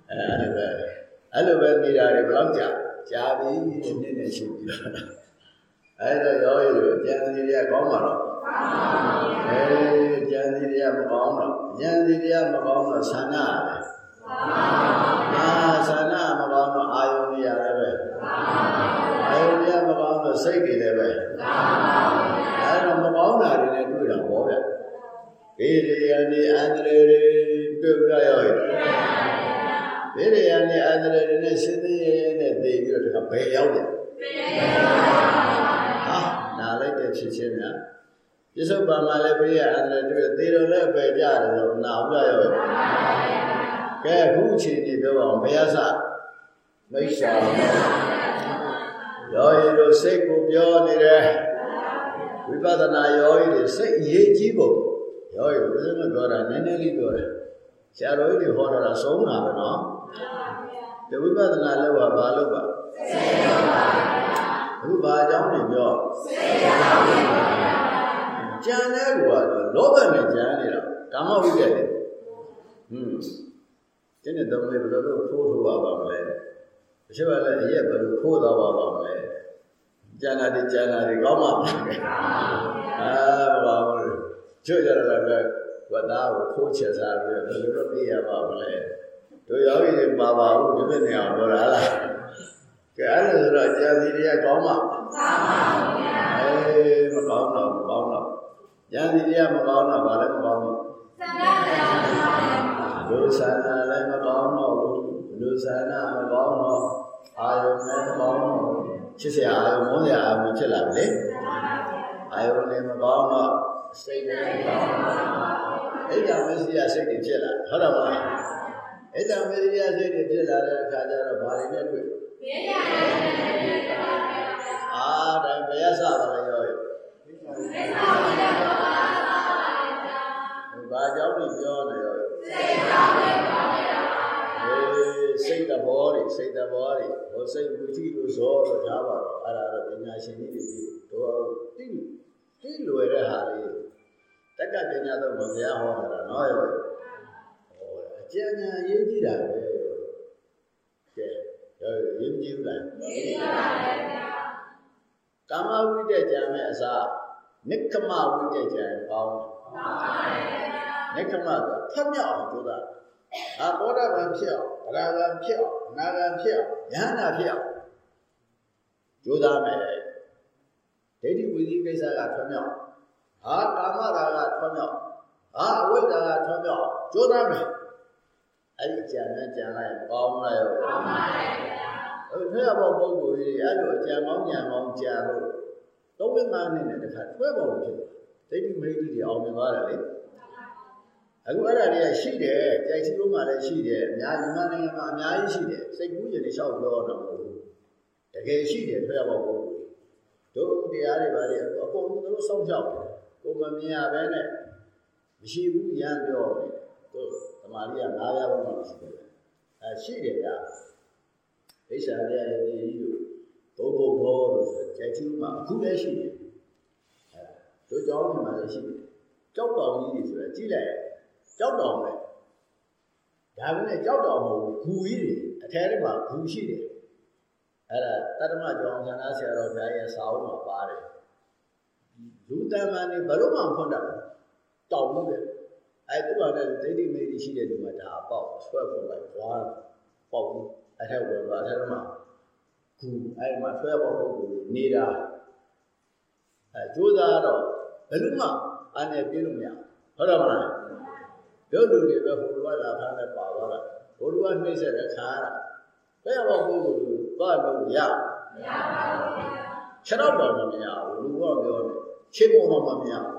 အဲအဲ့ဒါပဲ အဲ့လိုပဲနေတာတွေဘယ်တော့ကြာကြာပြီနည်းနည်းရှိပြီအဲ့တော့ရောရည်ကြံစီရကောင်းပါတော့အဲကြံစီရမကောင်းတော့ကြံစီရမကောင်းတော့ဆန္ဒရတယ်အာဆန္ဒမကောင်းတော့အာယုန်ရလည်းပဲအာယုန်ရမကောင်းတော့စိတ်တွေလည်းပဲအဲ့တော့မကောင်းတာတွေနဲ့တွေ့တာပေါ့ဗျဘေးရည်နေအန္တရာယ်တွေတွေ့ကြရောဘေးရည် နေအန္တရာယ်တွေနဲ့ရှင်းသေးရဲနဲ့သိပြီးတော့တခါဘယ်ရောက်တယ်ဟာနားလိုက်တဲ့ဖြစ်ချင်းများပြစ္ဆုတ်ပါမှာလည်းဘေးရအန္တရာယ်တွေ့သေတော်လည်းပဲကြတယ်လို့နားပြရောကဲအခုအချိန်ဒီပြောအောင်ဘုရားစမိစ္ဆာရောရည်တို့စိတ်ကိုပြောနေတယ်ဝိပဿနာရောရည်တွေစိတ်အရေးကြီးပုံရောရည်ဘုရားကပြောတာနည်းနည်းလေးပြောတယ်ဆရာတော်ကြီးတွေဟောတာဆုံးတာပဲနော် ဒီဝိပဿနာလောက်ပါဘာလို့ပါစိတ်ပါပါအခုဘာအကြောင်းတွေပြောစိတ်ပါပါကြံတဲ့ကွာလောဘနဲ့ကြံနေတာကာမဝိတ္တလေဟွန်းဒီနေ့တော့လည်းဘယ်လိုလုပ်ဖိုးထိုးပါပါမလဲတချို့ကလည်းအရက်ဘယ်လိုဖိုးသွားပါပါမလဲကြံတာဒီကြံတာဒီကောင်းပါမလားအာမပါဘူးချို့ကြတော့လည်းဝတ်သားကိုခိုးချက်စားပြီးတော့ဘယ်လိုလုပ်ပြရပါမလဲ တို့ရောက်ရင်ပါပါဘူးဒီနေ့နေအောင်ပြောတာလားကဲအဲ့ဒါဆိုတော့ကြာစီတွေကကောင်းမှာကောင်းပါဘူးဗျာအေးမကောင်းတော့မကောင်းတော့ကြာစီတွေကမကောင်းတော့ဘာလဲမကောင်းတော့သံဃာလူဆန္ဒလည်းမကောင်းတော့ဘူးလူဆန္ဒမကောင်းတော့အာယုန်လည်းမကောင်းတော့ချစ်စရာအာယုန်မုန်းစရာအာယုန်ဖြစ်လာပြီလေအာယုန်လည်းမကောင်းတော့စိတ်လည်းမကောင်းတော့အဲ့ဒါမစ္စရိယစိတ်တွေဖြစ်လာဟုတ်တယ်မလား အဲ့ဒါမစ္စရိယစိတ်တွေဖြစ်လာတဲ့အခါကျတော့ဘာတွေနဲ့တွေ့ဘယ်ရလဲအာဒါဘယ်ရစပါလဲရောရောဘာကြောင့်ဒီပြောနေရောစိတ်ကြောင့်ပဲပြောနေတာအေးစိတ်တဘောတွေစိတ်တဘောတွေဟိုစိတ်ဝိသိလို့ဇောတော့ထားပါတော့အဲ့ဒါတော့ပညာရှင်ကြီးတွေတို့တိတိလွယ်တဲ့ဟာလေးတက္ကပညာတော့ဘုရားဟောတာနော်ရောဟောအ ကျဉ်းညာရေးကြည့်တာပဲကဲရောရေးကြည့်ဘူးလားရေးကြည့်ပါမယ်ဗျာကာမဝိတ္တကြံမဲ့အစားနိက္ခမဝိတ္တကြံပေါင်းပါပါနိက္ခမကဖတ်မြောက်အောင်ကြိုးစားအာဘောဓဘာဖြစ်အောင်ဗရာဂံဖြစ်အောင်အနာဂံဖြစ်အောင်ယဟနာဖြစ်အောင်ကြိုးစားမယ်ဒိဋ္ဌိဝိသီကိစ္စကဖတ်မြောက်ဟာကာမရာဂထွက်မြောက်ဟာအဝိဇ္ဇာကထွက်မြောက်ကြိုးစားမယ် အဲ့ဒီကြံနဲ့ကြံလိုက်ကောင်းလားရောကောင်းပါရဲ့ဗျာအဲ့ဒီဘောပုဂ္ဂိုလ်ကြီးအဲ့လိုအကြံကောင်းကြံကောင်းကြံလို့သုံးဝိမာနနဲ့တခါတွဲပေါ်လို့ဖြစ်တယ်ဒိဋ္ဌိမိဋ္ဌိတွေအောင်မြင်သွားတယ်လေအခုအဲ့ဒါတွေကရှိတယ်ကြိုက်စီလို့မှလည်းရှိတယ်အများမြန်မာနိုင်ငံမှာအများကြီးရှိတယ်စိတ်ကူးရင်လျှောက်ပြောတော့မဟုတ်ဘူးတကယ်ရှိတယ်ထွက်ပေါ်ပုဂ္ဂိုလ်တို့တရားတွေပါလေအကုန်လုံးတို့စောင့်ကြောက်တယ်ကိုမမြင်ရဘဲနဲ့မရှိဘူးရမ်းပြောတယ်ကိုသ မာဓိက၅ရာဘုံမှမရှိဘူးအဲရှိတယ်ဗျာဣစ္ဆာရရဲ့ဒီကြီးတို့တဘုဘဘောလို့ဆိုကြိုက်ချူမှာအခုလည်းရှိတယ်အဲတို့ကြောင်းဒီမှာလည်းရှိတယ်ကြောက်တော်ကြီးတွေဆိုတာကြည့်လိုက်ကြောက်တော်ပဲဒါပေမဲ့ကြောက်တော်မဟုတ်ဘူးဂူကြီးတွေအထဲထဲမှာဂူရှိတယ်အဲ့ဒါတတ္တမကျောင်းဆန္ဒဆရာတော်ဘုရားရဲ့စာအုပ်မှာပါတယ်လူတန်မှန်နေဘလို့မှဖွင့်တတ်ဘူးတောက်လို့ပဲ အဲ့ဒီတော့လည်းဒိဋ္ဌိမေတိရှိတဲ့လူမှာဒါအပေါက်ဆွဲဖွင့်လိုက်ဘွားပေါက်ဘူးအထက်ဝင်သွားအထက်မှာဂူအဲ့မှာဆွဲပေါက်ပုဂ္ဂိုလ်နေတာအဲကြိုးစားတော့ဘယ်လို့မှအနေပြေးလို့မရဟုတ်တော့မလားတို့လူတွေပဲဟိုလူကလာဖမ်းနဲ့ပါသွားတာဟိုလူကနှိမ့်ဆက်တဲ့ခါရဘယ်ဘောပုဂ္ဂိုလ်လူသွားလို့ရမရပါဘူးခြေတော့တော့မရဘူးလူကပြောတယ်ခြေပေါ်တော့မရဘူး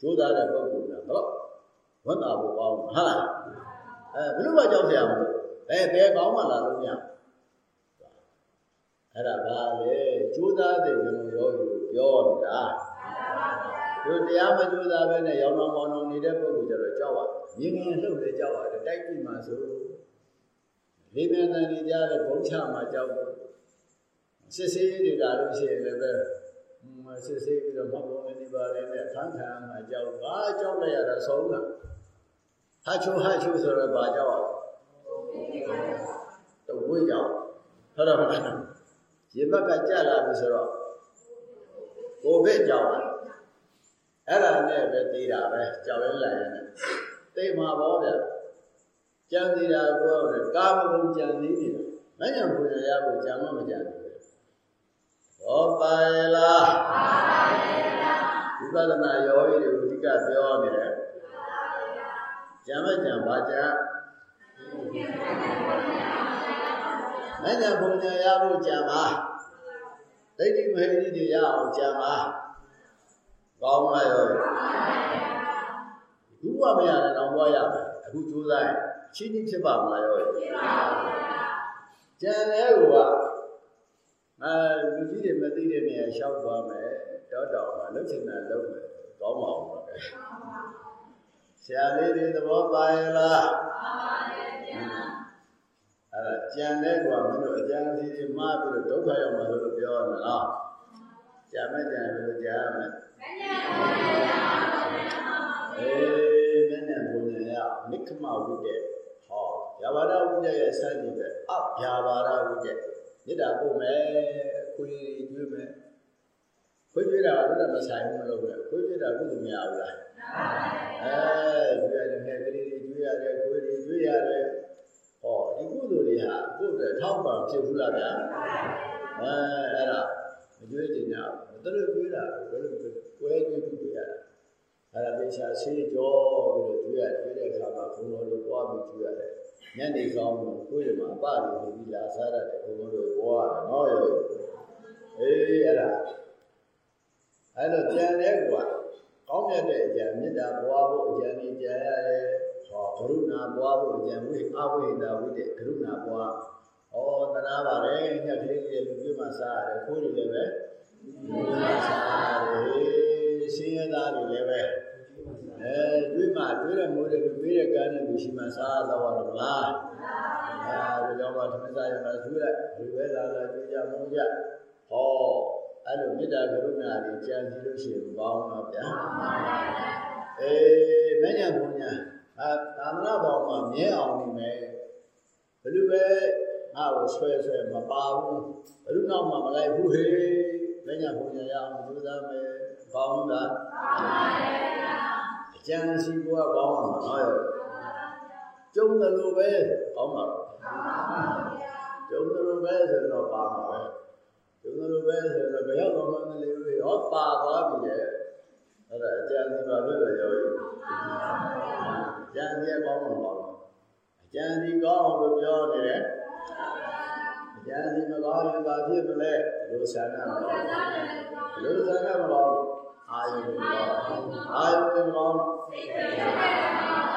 ကြိုးစားတဲ့ပုဂ္ဂိုလ်ကတော့ဝန်တာဖို့ပေါင်းဟာအဲဘယ်လိုမှကြောက်ကြရမလို့ဘယ်ဘယ်ကောင်းမှလာလို့မရအဲ့ဒါဘာလဲကြိုးစားတဲ့ကျွန်တော်ရောပြောနေတာတို့တရားမကြိုးစားဘဲနဲ့ရောင်းတော်မောင်းတော်နေတဲ့ပုဂ္ဂိုလ်ကျတော့ကြောက်ရတယ်မြင်မြင်လှုပ်လေကြောက်ရတယ်တိုက်ပြီမှဆိုလေးမြန်တဲ့နေကြတဲ့ဘုံချမှာကြောက်တယ်စစ်စေးတွေလာလို့ရှိရင်လည်း ပဲစစ်စေးပြီးတော့မဟုတ်ဘူးနေပါလေနဲ့ခန်းခံမှာကြောက်ဘာကြောက်လိုက်ရတာဆုံးတာဟာချိုဟာချိုဆိုတော့ဘာကြောက်ရတော့ဝိကြောက်ဟုတ်တော့မလားရေဘက်ကကြက်လာပြီဆိုတော့ကိုဘက်ကြောက်လာအဲ့ဒါနဲ့ပဲသေးတာပဲကြောက်ရင်းလိုက်ရတယ်သိမှာပေါ့ဗျာကြံသေးတာကိုကာမဂုဏ်ကြံသေးနေတာမညံပူရရဖို့ကြံမမကြံဘူး ဘောပါရလားပါပါရလားဝိပဿနာယောဂီတွေကိုအဓိကပြောနေတယ်ကြံမကြံပါကြံမညံပူရရဖို့ကြံပါဒိဋ္ဌိမဟိတိတွေရအောင်ကြံပါကောင်းလားယောဂီဘူးကမရတယ်တော့ဘွားရမယ်အခုကြိုးစားရင်ချင်းချင်းဖြစ်ပါမလားယောဂီဖြစ်ပါဘူးကြံတဲ့ဟိုက အဲလူကြီးတွေမသိတဲ့နေရာရှောက်သွားမယ်တောတောင်မှာလှုပ်ချင်တာလှုပ်မယ်ကောင်းပါအောင်ပါပဲဆရာလေးတွေသဘောပါရဲ့လားပါပါတယ်ဗျာအဲ့ဒါကြံတဲ့ကွာမင်းတို့အကြံစီတွေမှားပြီးတော့ဒုက္ခရောက်မှာလို့ပြောရမလားကြံမဲ့ကြံဘယ်လိုကြံရမလဲအေးမင်းနဲ့ဘုံညာရနိခမဝိတ္တဟောဗျာပါဒဝိတ္တရဲ့စသည်ပဲအဗျာပါဒဝိတ္တ မေတ္တာပို့မယ်ခွေးကျွေးမယ်ခွေးကျွေးတာကတော့မဆိုင်ဘူးမလုပ်ဘူးခွေးကျွေးတာကုသိုလ်မရဘူးလားအဲကျွေးရတယ်ငယ်ကလေးတွေကျွေးရတယ်ခွေးတွေကျွေးရတယ်ဟောဒီကုသိုလ်တွေဟာကိုယ်အတွက်ထောက်ပံ့ဖြစ်ဘူးလားဗျာအဲအဲ့ဒါမကျွေးကြညာမတို့ကျွေးတာဘယ်လိုကိုယ်ကျွေးပြီးကျွေးရတာအဲ့ဒါပေချာဆေးကြောပြီးတော့ကျွေးရကျွေးတဲ့အခါမှာဘုံတော်တွေပွားပြီးကျွေးရတယ် ညနေကောင်းတော့ကိုယ်ရမှာအပတွေနေပြီးလာစားရတယ်ဘုံတော်တွေပွားရတယ်နော်ယောအေးအဲ့ဒါအဲ့တော့ကြံတဲ့ကွာကောင်းမြတ်တဲ့အကြံမေတ္တာပွားဖို့အကြံကြီးကြံရတယ်ဟောကရုဏာပွားဖို့အကြံဝိအဝိဒါဝိတဲ့ကရုဏာပွားဩတနာပါတယ်ညက်ကလေးတွေလူပြမစားရတယ်ခိုးတွေလည်းပဲလူပြမစားရတယ်ဆင်းရဲသားတွေလည်းပဲ အဲတွေးမှတွေးရမိုးတယ်တွေးရကန်းနဲ့လူရှိမှစားတော့ရမလားအဲဒီတော့မှသမစားရမှာသူလိုက်ဒီပဲလာလာကြည့်ကြမုန်းကြဟောအဲ့လိုမေတ္တာကရုဏာတွေကြံစည်လို့ရှိရင်ကောင်းတော့ဗျာအေးမညာဘုံညာအာသာမဏေဘောင်မှာမြဲအောင်နေမယ်ဘယ်လိုပဲငါ့ကိုဆွဲဆွဲမပါဘူးဘယ်လိုနောက်မှမလိုက်ဘူးဟေးမညာဘုံညာရအောင်ကြိုးစားမယ်ကောင်းလားအ ကျံစီကကောင်းမှာနော်ရောကျုံတယ်လို့ပဲကောင်းမှာကျုံတယ်လို့ပဲဆိုတော့ပါမှာပဲကျုံတယ်လို့ပဲဆိုတော့ဘယ်ရောက်တော့မှမလေးဘူးဟောပါသွားပြီလေအဲ့ဒါအကျံစီပါလို့လည်းရောအကျံစီကောင်းမှာပါအကျံစီကောင်းလို့ပြောနေတယ်အကျံစီမကောင်းရင်ဘာဖြစ်မလဲလို့ဆန္ဒမလို့လို့ဆန္ဒမလို့ အာယုမကောင်းအာယုမကောင်း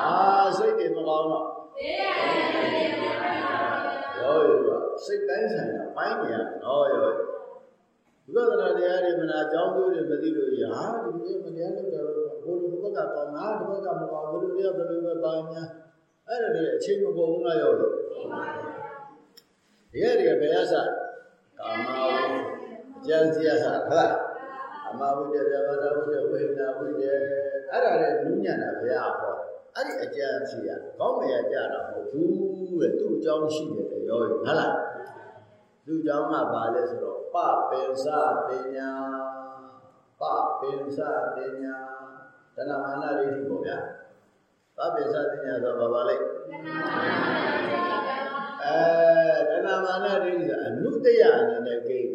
အာစိတ်တွေမကောင်းတော့ရောရောစိတ်တိုင်းဆိုင်တာပိုင်းနေရတော့ရောဝိပဿနာတရားတွေမနာကြောင်းကျိုးတွေမသိလို့ရဟာဒီနေ့မတရားလုပ်တာတော့ဘုလိုဘက်ကကောင်းတာဒီဘက်ကမကောင်းဘုလိုတရားဘယ်လိုပဲပါညာအဲ့ဒါတွေအချိန်မကုန်ဘူးလားရောဒီရတွေကဘယ်ရစားကာမဝိကျန်စီရတာဟုတ်လား အမဝိတ္တဗျာပါဒဝိတ္တဝိညာဝိတ္တအဲ့ဒါလည်းနူးညံ့တာဘုရားဟောအဲ့ဒီအကျဉ်းစီရကောင်းမရကြတာမဟုတ်ဘူးတဲ့သူ့အကြောင်းရှိတယ်ရောဟုတ်လားသူ့အကြောင်းကဘာလဲဆိုတော့ပပင်စတင်ညာပပင်စတင်ညာတဏမာနရိတိပေါ့ဗျာပပင်စတင်ညာဆိုဘာပါလဲအဲတဏမာနရိတိဆိုအနုတ္တယအနေနဲ့ကိန်း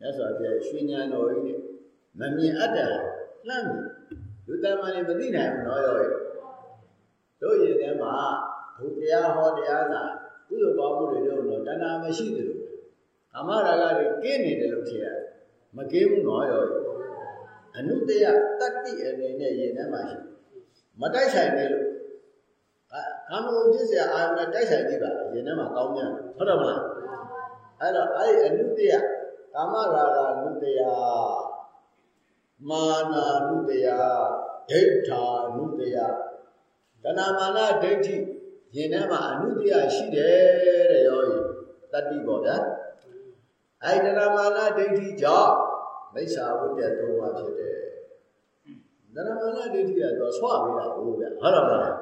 မြတ်စွာဘုရားရွှေဉာဏ်တော်ကြီးနဲ့ မမြင်အပ်တယ်လှမ်းပြီလူတမန်တွေမသိနိုင်ဘူးနော်ရောရဲ့တို့ရင်ထဲမှာဘုရားဟောတရားနာကုသိုလ်ကောင်းမှုတွေတော့တဏှာမရှိသလိုကာမရာဂတွေကင်းနေတယ်လို့ထင်ရတယ်မကင်းဘူးနော်ရောရဲ့အနုတ္တယတတ္တိအနေနဲ့ရင်ထဲမှာရှိမတိုက်ဆိုင်နေလို့ကာမဂုဏ်ဖြစ်เสียအာရုံနဲ့တိုက်ဆိုင်နေပါလားရင်ထဲမှာကောင်းမြန်ဟုတ်တယ်မလားအဲ့တော့အဲ့ဒီအနုတ္တယကာမရာဂနုတ္တယ မာနာနုတ္တယဒိဋ္ဌာနုတ္တယတဏမာနဒိဋ္ဌိရင်ထဲမှာအနုတ္တယရှိတယ်တဲ့ရောဤတတ္တိပေါ့ဗျာအဲ့တဏမာနဒိဋ္ဌိကြောင့်မိစ္ဆာဝိတ္တသုံးပါဖြစ်တယ်တဏမာနဒိဋ္ဌိကတော့ဆွပေးတာဟုတ်ဗျာဟုတ်တယ်မလား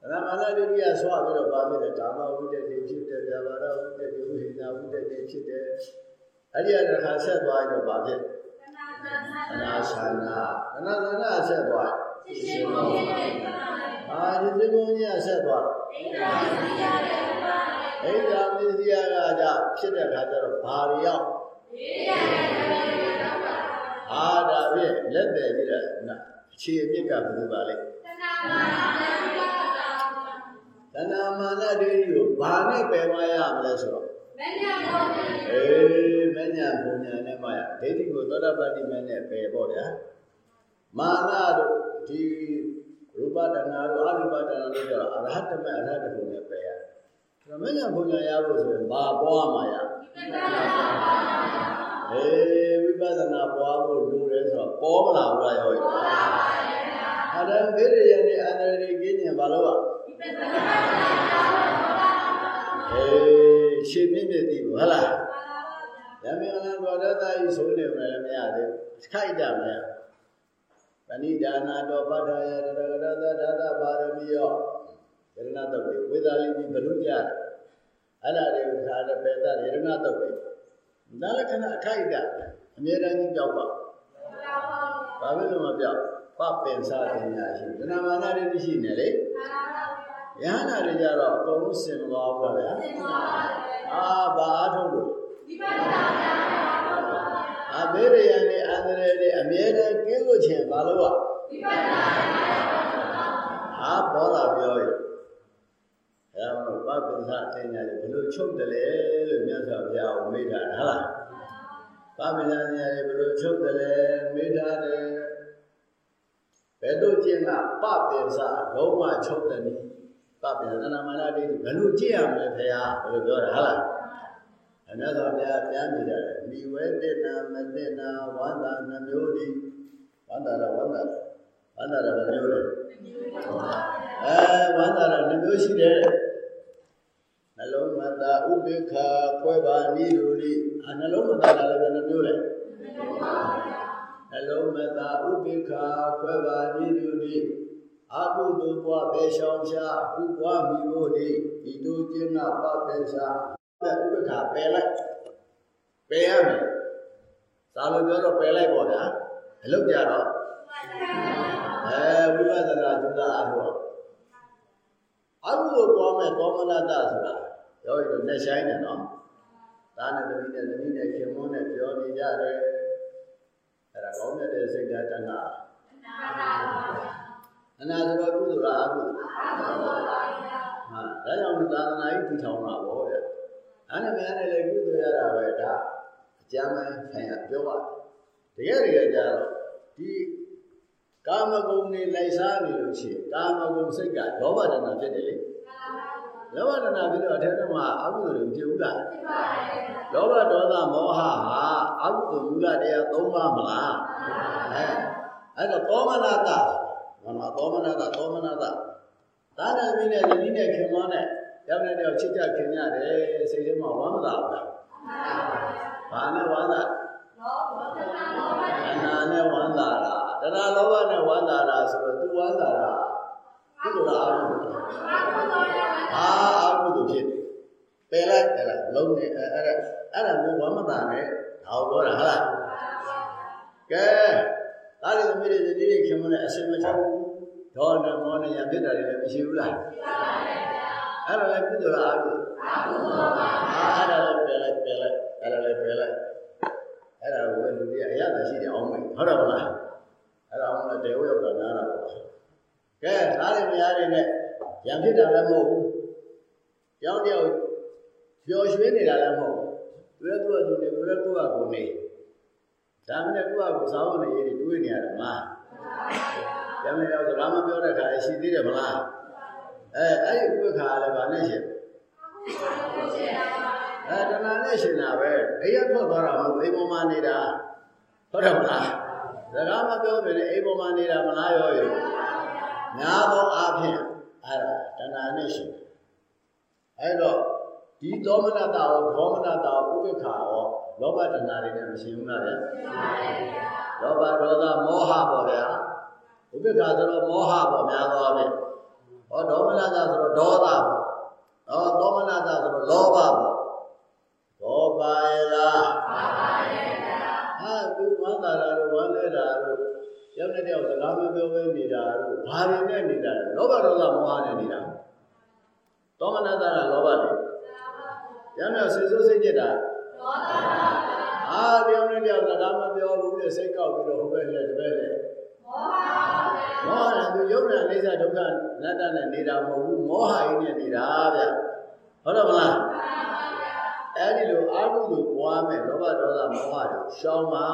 တဏမာနဒိဋ္ဌိကဆွပြီးတော့ပါဖြစ်တယ်ကာမဝိတ္တတွေဖြစ်တယ်ဗျာဘာရဝိတ္တတွေဝိဟိနာဝိတ္တတွေဖြစ်တယ်အဲ့ဒီအတခါဆက်သွားရင်တော့ဘာဖြစ် သနာသနာသနာသနာဆက်သွားဖြစ်ရှင်ဘုရားအာဒီသဘုံကြီးဆက်သွားအိဒါမစ္စရိယအိဒါမစ္စရိယကကြဖြစ်တဲ့ခါကျတော့ဘာတွေရောက်အာဒါဖြင့်လက်တယ်ကြည့်တဲ့အခြေအမြစ်ကဘယ်လိုပါလဲတဏမာနဒိဋ္ဌိကိုဘာနဲ့ပယ်မရမလဲဆိုတော့ မညာဘုံညာအေးမညာဘုံညာနဲ့မှရဒိဋ္ဌိကိုသောတာပတိမနဲ့ပယ်ပေါ့ဗျာမာနတို့ဒီရူပတဏှာတို့အရူပတဏှာတို့ကျတော့အရဟတမေအရဟတဘုံနဲ့ပယ်ရတယ်ဒါမညာဘုံညာရဖို့ဆိုရင်ဘာပွားမှာရအေးဝိပဿနာပွားဖို့လိုတယ်ဆိုတော့ပေါ်မလာဘူးလားရောပေါ်ပါပါဘုရားအဲ့ဒါဘေးရည်နဲ့အန္တရာယ်ကြီးကျင်ဘာလို့อ่ะဝိပဿနာအေး ရှင်မြင့်မြင့်သိဘူးဟုတ်လားရမေလံဘောဓတဤဆိုနေမလည်းမရသေးဘူးခိုက်တာမရပဏိဒါနာတော်ပတ္ထယရတရတသဒသပါရမီယောယရဏတုတ်တွေဝေသာလိဘလူကြတယ်အဲ့ဒါတွေကိုခါတဲ့ပေတယရဏတုတ်တွေဒါလည်းခဏအခိုက်တာအမြဲတမ်းကြီးကြောက်ပါဘာဖြစ်လို့မပြောက်ပပင်စားတင်ညာရှိဒနာမာနတွေရှိနေလေ ယဟနာတွေကြတော့အကုန်လုံးစင်မသွားဘူးဗျာစင်သွားပါဘူးအာဘာအားထုတ်လို့ဒီပါဒနာအဘေရယံနဲ့အန္တရာယ်တွေအမြဲတမ်းကင်းလို့ခြင်းဘာလို့อ่ะဒီပါဒနာအာပေါ်လာပြောရအဲဒါမှပပင်စားတင်ညာတွေဘယ်လိုချုပ်တယ်လဲလို့မြတ်စွာဘုရားကိုမေးတာဟုတ်လားပပင်စားတင်ညာတွေဘယ်လိုချုပ်တယ်လဲမေးတာတယ်ဘယ်တို့ကျင့်ကပပင်စားလုံးဝချုပ်တယ်နီးပ ပ္ပယနာမနာဒိဋ္ဌိဘယ်လိုကြည့်ရမလဲဖေဟာဘယ်လိုပြောတာဟုတ်လားအနတ်တော်ဘုရားပြန်ပြတယ်မိဝဲတိနာမတိနာဝန္တာနှမျိုးဒီဝန္တာရဝန္တာဝန္တာရနှမျိုးလေအဲဝန္တာရနှမျိုးရှိတယ်နှလုံးမသာဥပိ္ပခာခွဲပါနိလူဒီအနှလုံးမသာလည်းဘယ်နှမျိုးလဲနှလုံးမသာဥပိ္ပခာခွဲပါနိလူဒီ အကုသိုလ်ဘဝပဲရှောင်ရှားကုဘဝမိဖို့ဒီဒီတို့ကျင်းနာပပေစာတဲ့ဥပ္ပခါပယ်လိုက်ပယ်ရမယ်သာလို့ပြောတော့ပယ်လိုက်ပေါ့ဗျာအလုပ်ကြတော့အဲဝိပဿနာကျူတာအထောအကုသိုလ်ပွားမဲ့ကောမနတဆိုတာရောရတော့လက်ဆိုင်တယ်နော်ဒါနဲ့တမိနဲ့သမီးနဲ့ခင်မွန်းနဲ့ပြောနေကြတယ်အဲ့ဒါကောင်းတဲ့စိတ်ဓာတ်တဏှာ အနာဆိုတော့ကုသိုလ်လားအကုသိုလ်ဟာဒါကြောင့်သာသနာ့ကြီးတည်ထောင်တာပေါ့ဗျအဲ့ဒါများနဲ့လေကုသိုလ်ရတာပဲဒါအကျမ်းပိုင်းဆိုင်ရပြောပါတကယ်တကယ်ကြတော့ဒီကာမဂုဏ်တွေလိုက်စားနေလို့ရှိရင်ကာမဂုဏ်စိတ်ကလောဘတဏဖြစ်တယ်လေလောဘတဏပြီးတော့အထက်မှာအကုသိုလ်တွေဖြစ်ဘူးလားဖြစ်ပါတယ်လောဘဒေါသမောဟဟာအကုသိုလ်မူလတရား၃ပါးမလားအဲအဲ့တော့သောမနာတ မမသောမနာတသောမနာတသာနာမင်းနဲ့ယတိနဲ့ခင်မနဲ့ရောက်တဲ့တော့ချစ်ကြခင်ရတယ်စိတ်ထဲမှာဝမ်းမသာဘူးလားဘာနဲ့ဝမ်းသာလောဘတဏှာလောဘတဏှာနဲ့ဝမ်းသာတာတဏှာလောဘနဲ့ဝမ်းသာတာဆိုတော့ तू ဝမ်းသာတာကုသိုလ်လားအကုသိုလ်လားအကုသိုလ်ရပါအာအကုသိုလ်ဖြစ်တယ်ပယ်လိုက်တယ်လားလုံးနေအဲ့အဲ့အဲ့ဒါမျိုးဝမ်းမသာနဲ့ဒါကိုပြောတာဟုတ်လားကဲ ဒါတွေသမီးတွေတတိတွေခင်မနဲ့အစင်မချဘူးဒေါနမောနဲ့ရပြစ်တာတွေလည်းမရှိဘူးလားအဲ့ဒါလည်းကုသိုလ်လားအကုသိုလ်အကုသိုလ်ပါအာအဲ့ဒါလည်းပယ်လိုက်ပယ်လိုက်အဲ့ဒါလည်းပယ်လိုက်အဲ့ဒါကိုလူတွေအရသာရှိတယ်အောင်မယ်ဟုတ်တယ်မလားအဲ့ဒါအောင်လည်းတေဝရောက်တာများတာပေါ့ကဲသားတွေမယားတွေနဲ့ရံဖြစ်တာလည်းမဟုတ်ဘူးကြောင်းတယောက်ပျော်ရွှင်နေတာလည်းမဟုတ်ဘူးသူလည်းသူ့အတူနေသူလည်းသူ့အကူနေ ဒါမှလည်းသူ့အကူစားဖို့နေရည်တွေးနေရတယ်မလားရံမရောက်စကားမပြောတဲ့ခါရှိသေးတယ်မလားအဲအဲ့ဒီဥပ္ပခါလည်းဗာနဲ့ရှင်အဲတဏှာနဲ့ရှင်တာပဲအိမ်ရထွက်သွားတာမဟုတ်အိမ်ပေါ်မှာနေတာဟုတ်တယ်မလားစကားမပြောဘဲနဲ့အိမ်ပေါ်မှာနေတာမလားရောရောများသောအားဖြင့်အဲ့ဒါတဏှာနဲ့ရှင်အဲ့တော့ ဒီသောမနတရောဒေါမနတရောဥပ္ပခါရောလောဘတဏှာတွေနဲ့မရှင်ဘူးလားဗျလောဘဒေါသမောဟပေါ့ဗျာဥပ္ပခါဆိုတော့မောဟပေါ့များသောအားဖြင့်ဟောဒေါမနတဆိုတော့ဒေါသပေါ့ဟောသောမနတဆိုတော့လောဘပေါ့သောပါယလားဟာသူဝမ်းသာတာတို့ဝမ်းလဲတာတို့ရောက်တဲ့တယောက်စကားမပြောဘဲနေတာတို့ဘာတွေနဲ့နေတာလဲလောဘဒေါသမောဟနဲ့နေတာသောမနတကလောဘတွေ ရမ်းမြောက်စိတ်ဆိုးစိတ်ကြက်တာဒေါသပါအာတယောက်နဲ့တယောက်စကားမပြောဘူးတဲ့စိတ်ကောက်ပြီးတော့ဟိုဘက်နဲ့ဒီဘက်နဲ့မောဟပါဗျာမောဟနဲ့သူယုံနာအိဋ္ဌဒုက္ခနတ္တနဲ့နေတာမဟုတ်ဘူးမောဟကြီးနဲ့နေတာဗျဟုတ်တယ်မလားအဲ့ဒီလိုအာဟုသူပွားမဲ့လောဘဒေါသမောဟတွေရှောင်းပါ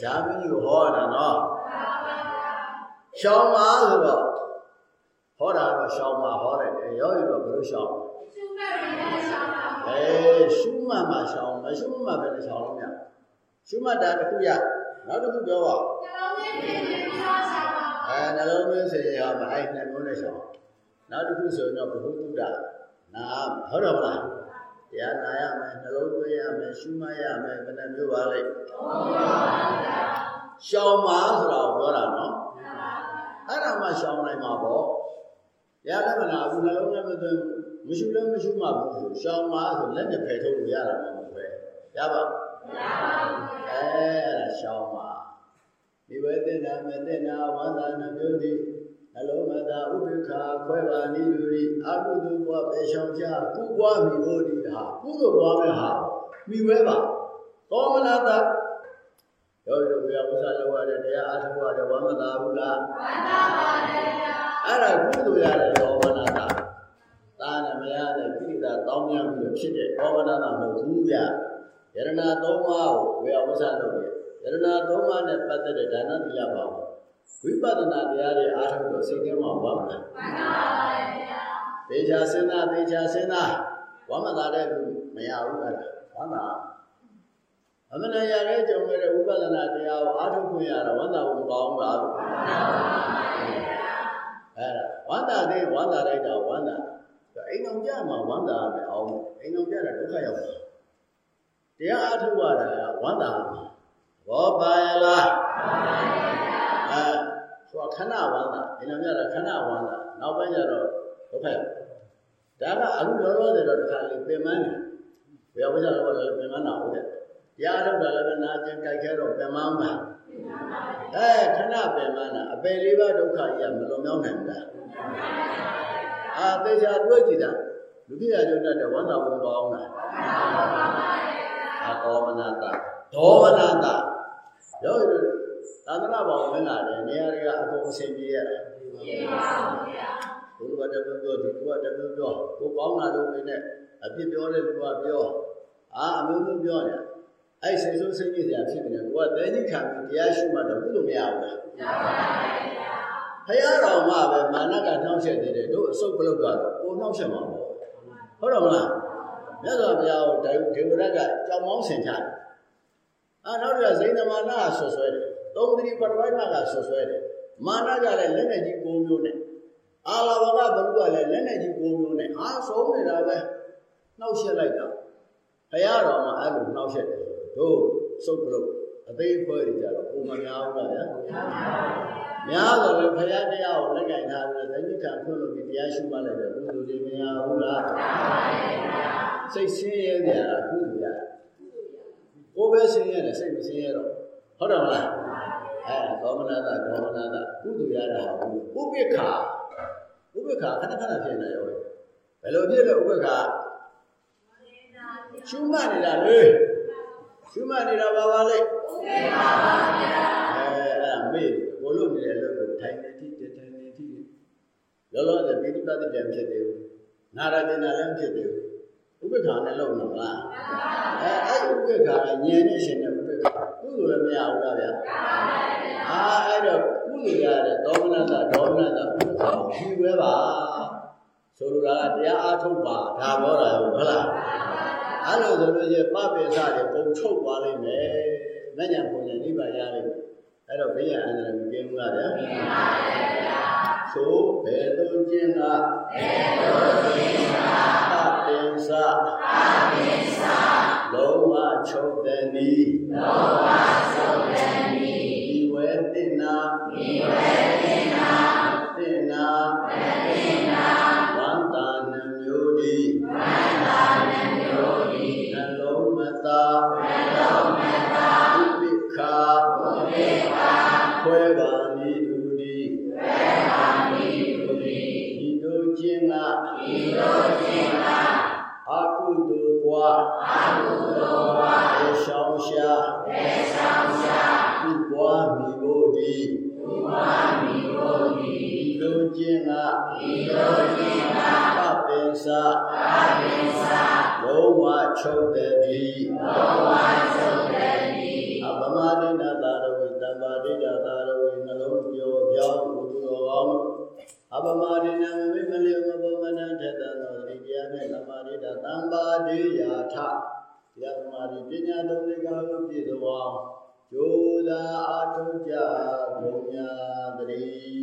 ဇာမင်းကြီးကိုဟောရတာနော်ရှောင်းပါဆိုတော့ဟောတာတော့ရှောင်းပါဟောတယ်ရောရတော့ဘယ်လိုရှောင်းရှုမဲ့နေတဲ့ရှောင်း ပါအဲရှုမှတ်မှရှောင်းမရှုမှတ်ပဲနဲ့ရှောင်းလို့မရရှုမှတ်တာတစ်ခုရနောက်တစ်ခုပြောပါနှလုံးသွင်းနေပြီးတော့ရှောင်းပါအဲနှလုံးသွင်းစေရမှာအဲ့နှမျိုးနဲ့ရှောင်းနောက်တစ်ခုဆိုရင်တော့ဘုဟုတုဒ္ဒနာဟုတ်တော့မလားတရားနာရမယ်နှလုံးသွင်းရမယ်ရှုမှတ်ရမယ်ဘယ်နှမျိုးပါလဲရှောင်းပါဆိုတာကိုပြောတာနော်အဲ့ဒါမှရှောင်းနိုင်မှာပေါ့တရားလည်းမလားအခုနှလုံးလည်းမသွင်း မရှုလည်းမရှုမှဘူးဆိုရှောင်းပါဆိုလက်နဲ့ဖယ်ထုတ်လို့ရတာမဟုတ်ပဲရပါအဲအဲ့ဒါရှောင်းပါဒီဝေသနာမသနာဝန္တာနှမျိုးဒီနှလုံးမသာဥပိ္ပခာခွဲပါနိလူရီအကုသိုလ်ဘဝပဲရှောင်ချကုဘွားမိဖို့ဒီဟာကုသိုလ်ဘွားမဲ့ဟာမိဝဲပါသောမနာတယောဂီတို့ဘုရားဝိသလောက်ရတဲ့တရားအားထုတ်ရတဲ့ဝမ်းမသာဘူးလားဝန္တာပါတယ်ဗျာအဲ့ဒါကုသိုလ်ရတဲ့သောမနာ င်းမြန်ပြီးဖြစ်တဲ့သောမနာတမဟုတ်ဘူးဗျယရဏသုံးပါးကိုဘုရားဝိသလုပ်တယ်ယရဏသုံးပါးနဲ့ပတ်သက်တဲ့ဒါနသီလပါဘူးဝိပဿနာတရားတွေအားထုတ်တော့စိတ်ထဲမှာဝမ်းမလားဝန္တာပါတယ်ဗျာသေချာစဉ်းစားသေချာစဉ်းစားဝမ်းမသာတဲ့လူမရဘူးအဲ့ဒါဝမ်းသာအမနာရတဲ့ကြုံရတဲ့ဝိပဿနာတရားကိုအားထုတ်ခွင့်ရတာဝမ်းသာဖို့မကောင်းဘူးလားလို့အဲ့ဒါဝမ်းသာတဲ့ဝမ်းသာလိုက်တာဝမ်းသာ အိမ်အောင်ကြမှာဝမ်းသာရမယ်အောင်အိမ်အောင်ကြတာဒုက္ခရောက်တာတရားအားထုတ်ရတာဝမ်းသာဘောပါယလားအဲဆိုခဏဝမ်းသာအိမ်အောင်ကြတာခဏဝမ်းသာနောက်ပိုင်းကျတော့ဒုက္ခရောက်ဒါကအခုလောလောဆယ်တော့တစ်ခါလေးပြင်မန်းတယ်ဘုရားဝိဇ္ဇာတော့လည်းပြင်မန်းတာဟုတ်တယ်တရားထုတ်တာလည်းပဲနာကျင်ကြိုက်ခဲတော့ပြင်မန်းမှာအဲခဏပြင်မန်းတာအပယ်လေးပါးဒုက္ခကြီးကမလွန်မြောက်နိုင်ဘူးလား အာသေချာတွေ့ကြည့်တာလူပြရာကျုံတတ်တဲ့ဝန္တာဘုံကောင်းတာအာကောမနာတာဒေါမနာတာရောရသာသနာ့ဘောင်ဝင်လာတယ်နေရာတွေကအကုန်အဆင်ပြေရတယ်ပြေပါဘူးဗျာဘုရားတမျိုးပြောဒီဘုရားတမျိုးပြောကိုကောင်းတာလို့နေနဲ့အပြစ်ပြောတဲ့လူကပြောအာအမျိုးမျိုးပြောနေအဲ့စိတ်ဆိုးစိတ်ကြီးစရာဖြစ်နေတယ်ကိုကတဲကြီးခံပြီးတရားရှိမှတော့ဘုလို့မရဘူးလားရပါတယ်ဗျာ ဖယားတော်မှပဲမာနကနှောင့်ယှက်နေတယ်တို့အစုပ်ကလုတ်ကတော့ကိုနှောင့်ယှက်မှာပေါ့ဟုတ်တော့မလားမြတ်စွာဘုရားကိုဒေဝရတ်ကကြောင်မောင်းဆင်ချတယ်အာနောက်တစ်ခါဇိန္ဒမာနကဆွဆွဲတယ်သုံးတိပရဝိမကဆွဆွဲတယ်မာနကလည်းလက်နဲ့ကြီးကိုမျိုးနဲ့အာလာဘကဘလူကလည်းလက်နဲ့ကြီးကိုမျိုးနဲ့အာဆုံးနေတာပဲနှောက်ရှက်လိုက်တာဘုရားတော်မှာအဲ့လိုနှောက်ရှက်တယ်တို့စုပ်ကလို့ အသေးဖွဲတွေကြတော့ပုံမများဘူးလားဗျာများတော့လေဖရာတရားကိုလက်ကင်ထားပြီးတော့သတိခံဖွင့်လို့ပြီးတရားရှုမှလည်းပဲကုသိုလ်တွေမရဘူးလားစိတ်ဆင်းရဲကြတာကုသိုလ်ရကိုယ်ပဲဆင်းရဲတယ်စိတ်မဆင်းရဲတော့ဟုတ်တယ်မလားအဲဒေါမနတာဒေါမနတာကုသိုလ်ရတာဟာဥပိ္ပခာဥပိ္ပခာခဏခဏဖြစ်နေရောဘယ်လိုဖြစ်လဲဥပိ္ပခာရှုမှတ်နေတာလေ ရှုမှတ်နေတာပါပါလေအဲအဲ့ဒါမေ့ကိုလို့နေတဲ့အလုပ်ကိုထိုင်နေတိထိုင်နေတိလောလောဆယ်ပိဋိပတ်တိပြန်ဖြစ်တယ်နာရတင်တာလည်းဖြစ်တယ်ဥပိ္ပခာနဲ့လုံနေမလားအဲအဲ့ဥပိ္ပခာကဉာဏ်နဲ့ရှင်တဲ့ဥပိ္ပခာကုသိုလ်လည်းမရဘူးလားဗျာအာအဲ့တော့ကုသိုလ်ရတဲ့ဒေါမနတာဒေါမနတာဥပိ္ပခာကိုဖြူပဲပါဆိုလိုတာကတရားအားထုတ်ပါဒါပြောတာဟုတ်လား အဲ့လိုဆိုလို့ရှိရင်ပပိစတွေပုံချုပ်သွားလိမ့်မယ်မဉ္ဇဉ်ပုံဉ္ဇဉ်နိဗ္ဗာန်ရလိမ့်မယ်အဲ့တော့ဘိယအန္တရာယ်မကင်းဘူးလားဗျာကင်းပါပါဗျာသို့ဘယ်သို့ကျင့်ကဘယ်သို့ကျင့်ကပပိစပပိစလုံးဝချုပ်တဲ့နီးလုံးဝချုပ်တဲ့နီး တသံပါဒိယာထတရားသမာဓိပညာသုံးလေးကားကိုပြည့်စုံအောင်ကြိုးစားအားထုတ်ကြကုန်များတည်း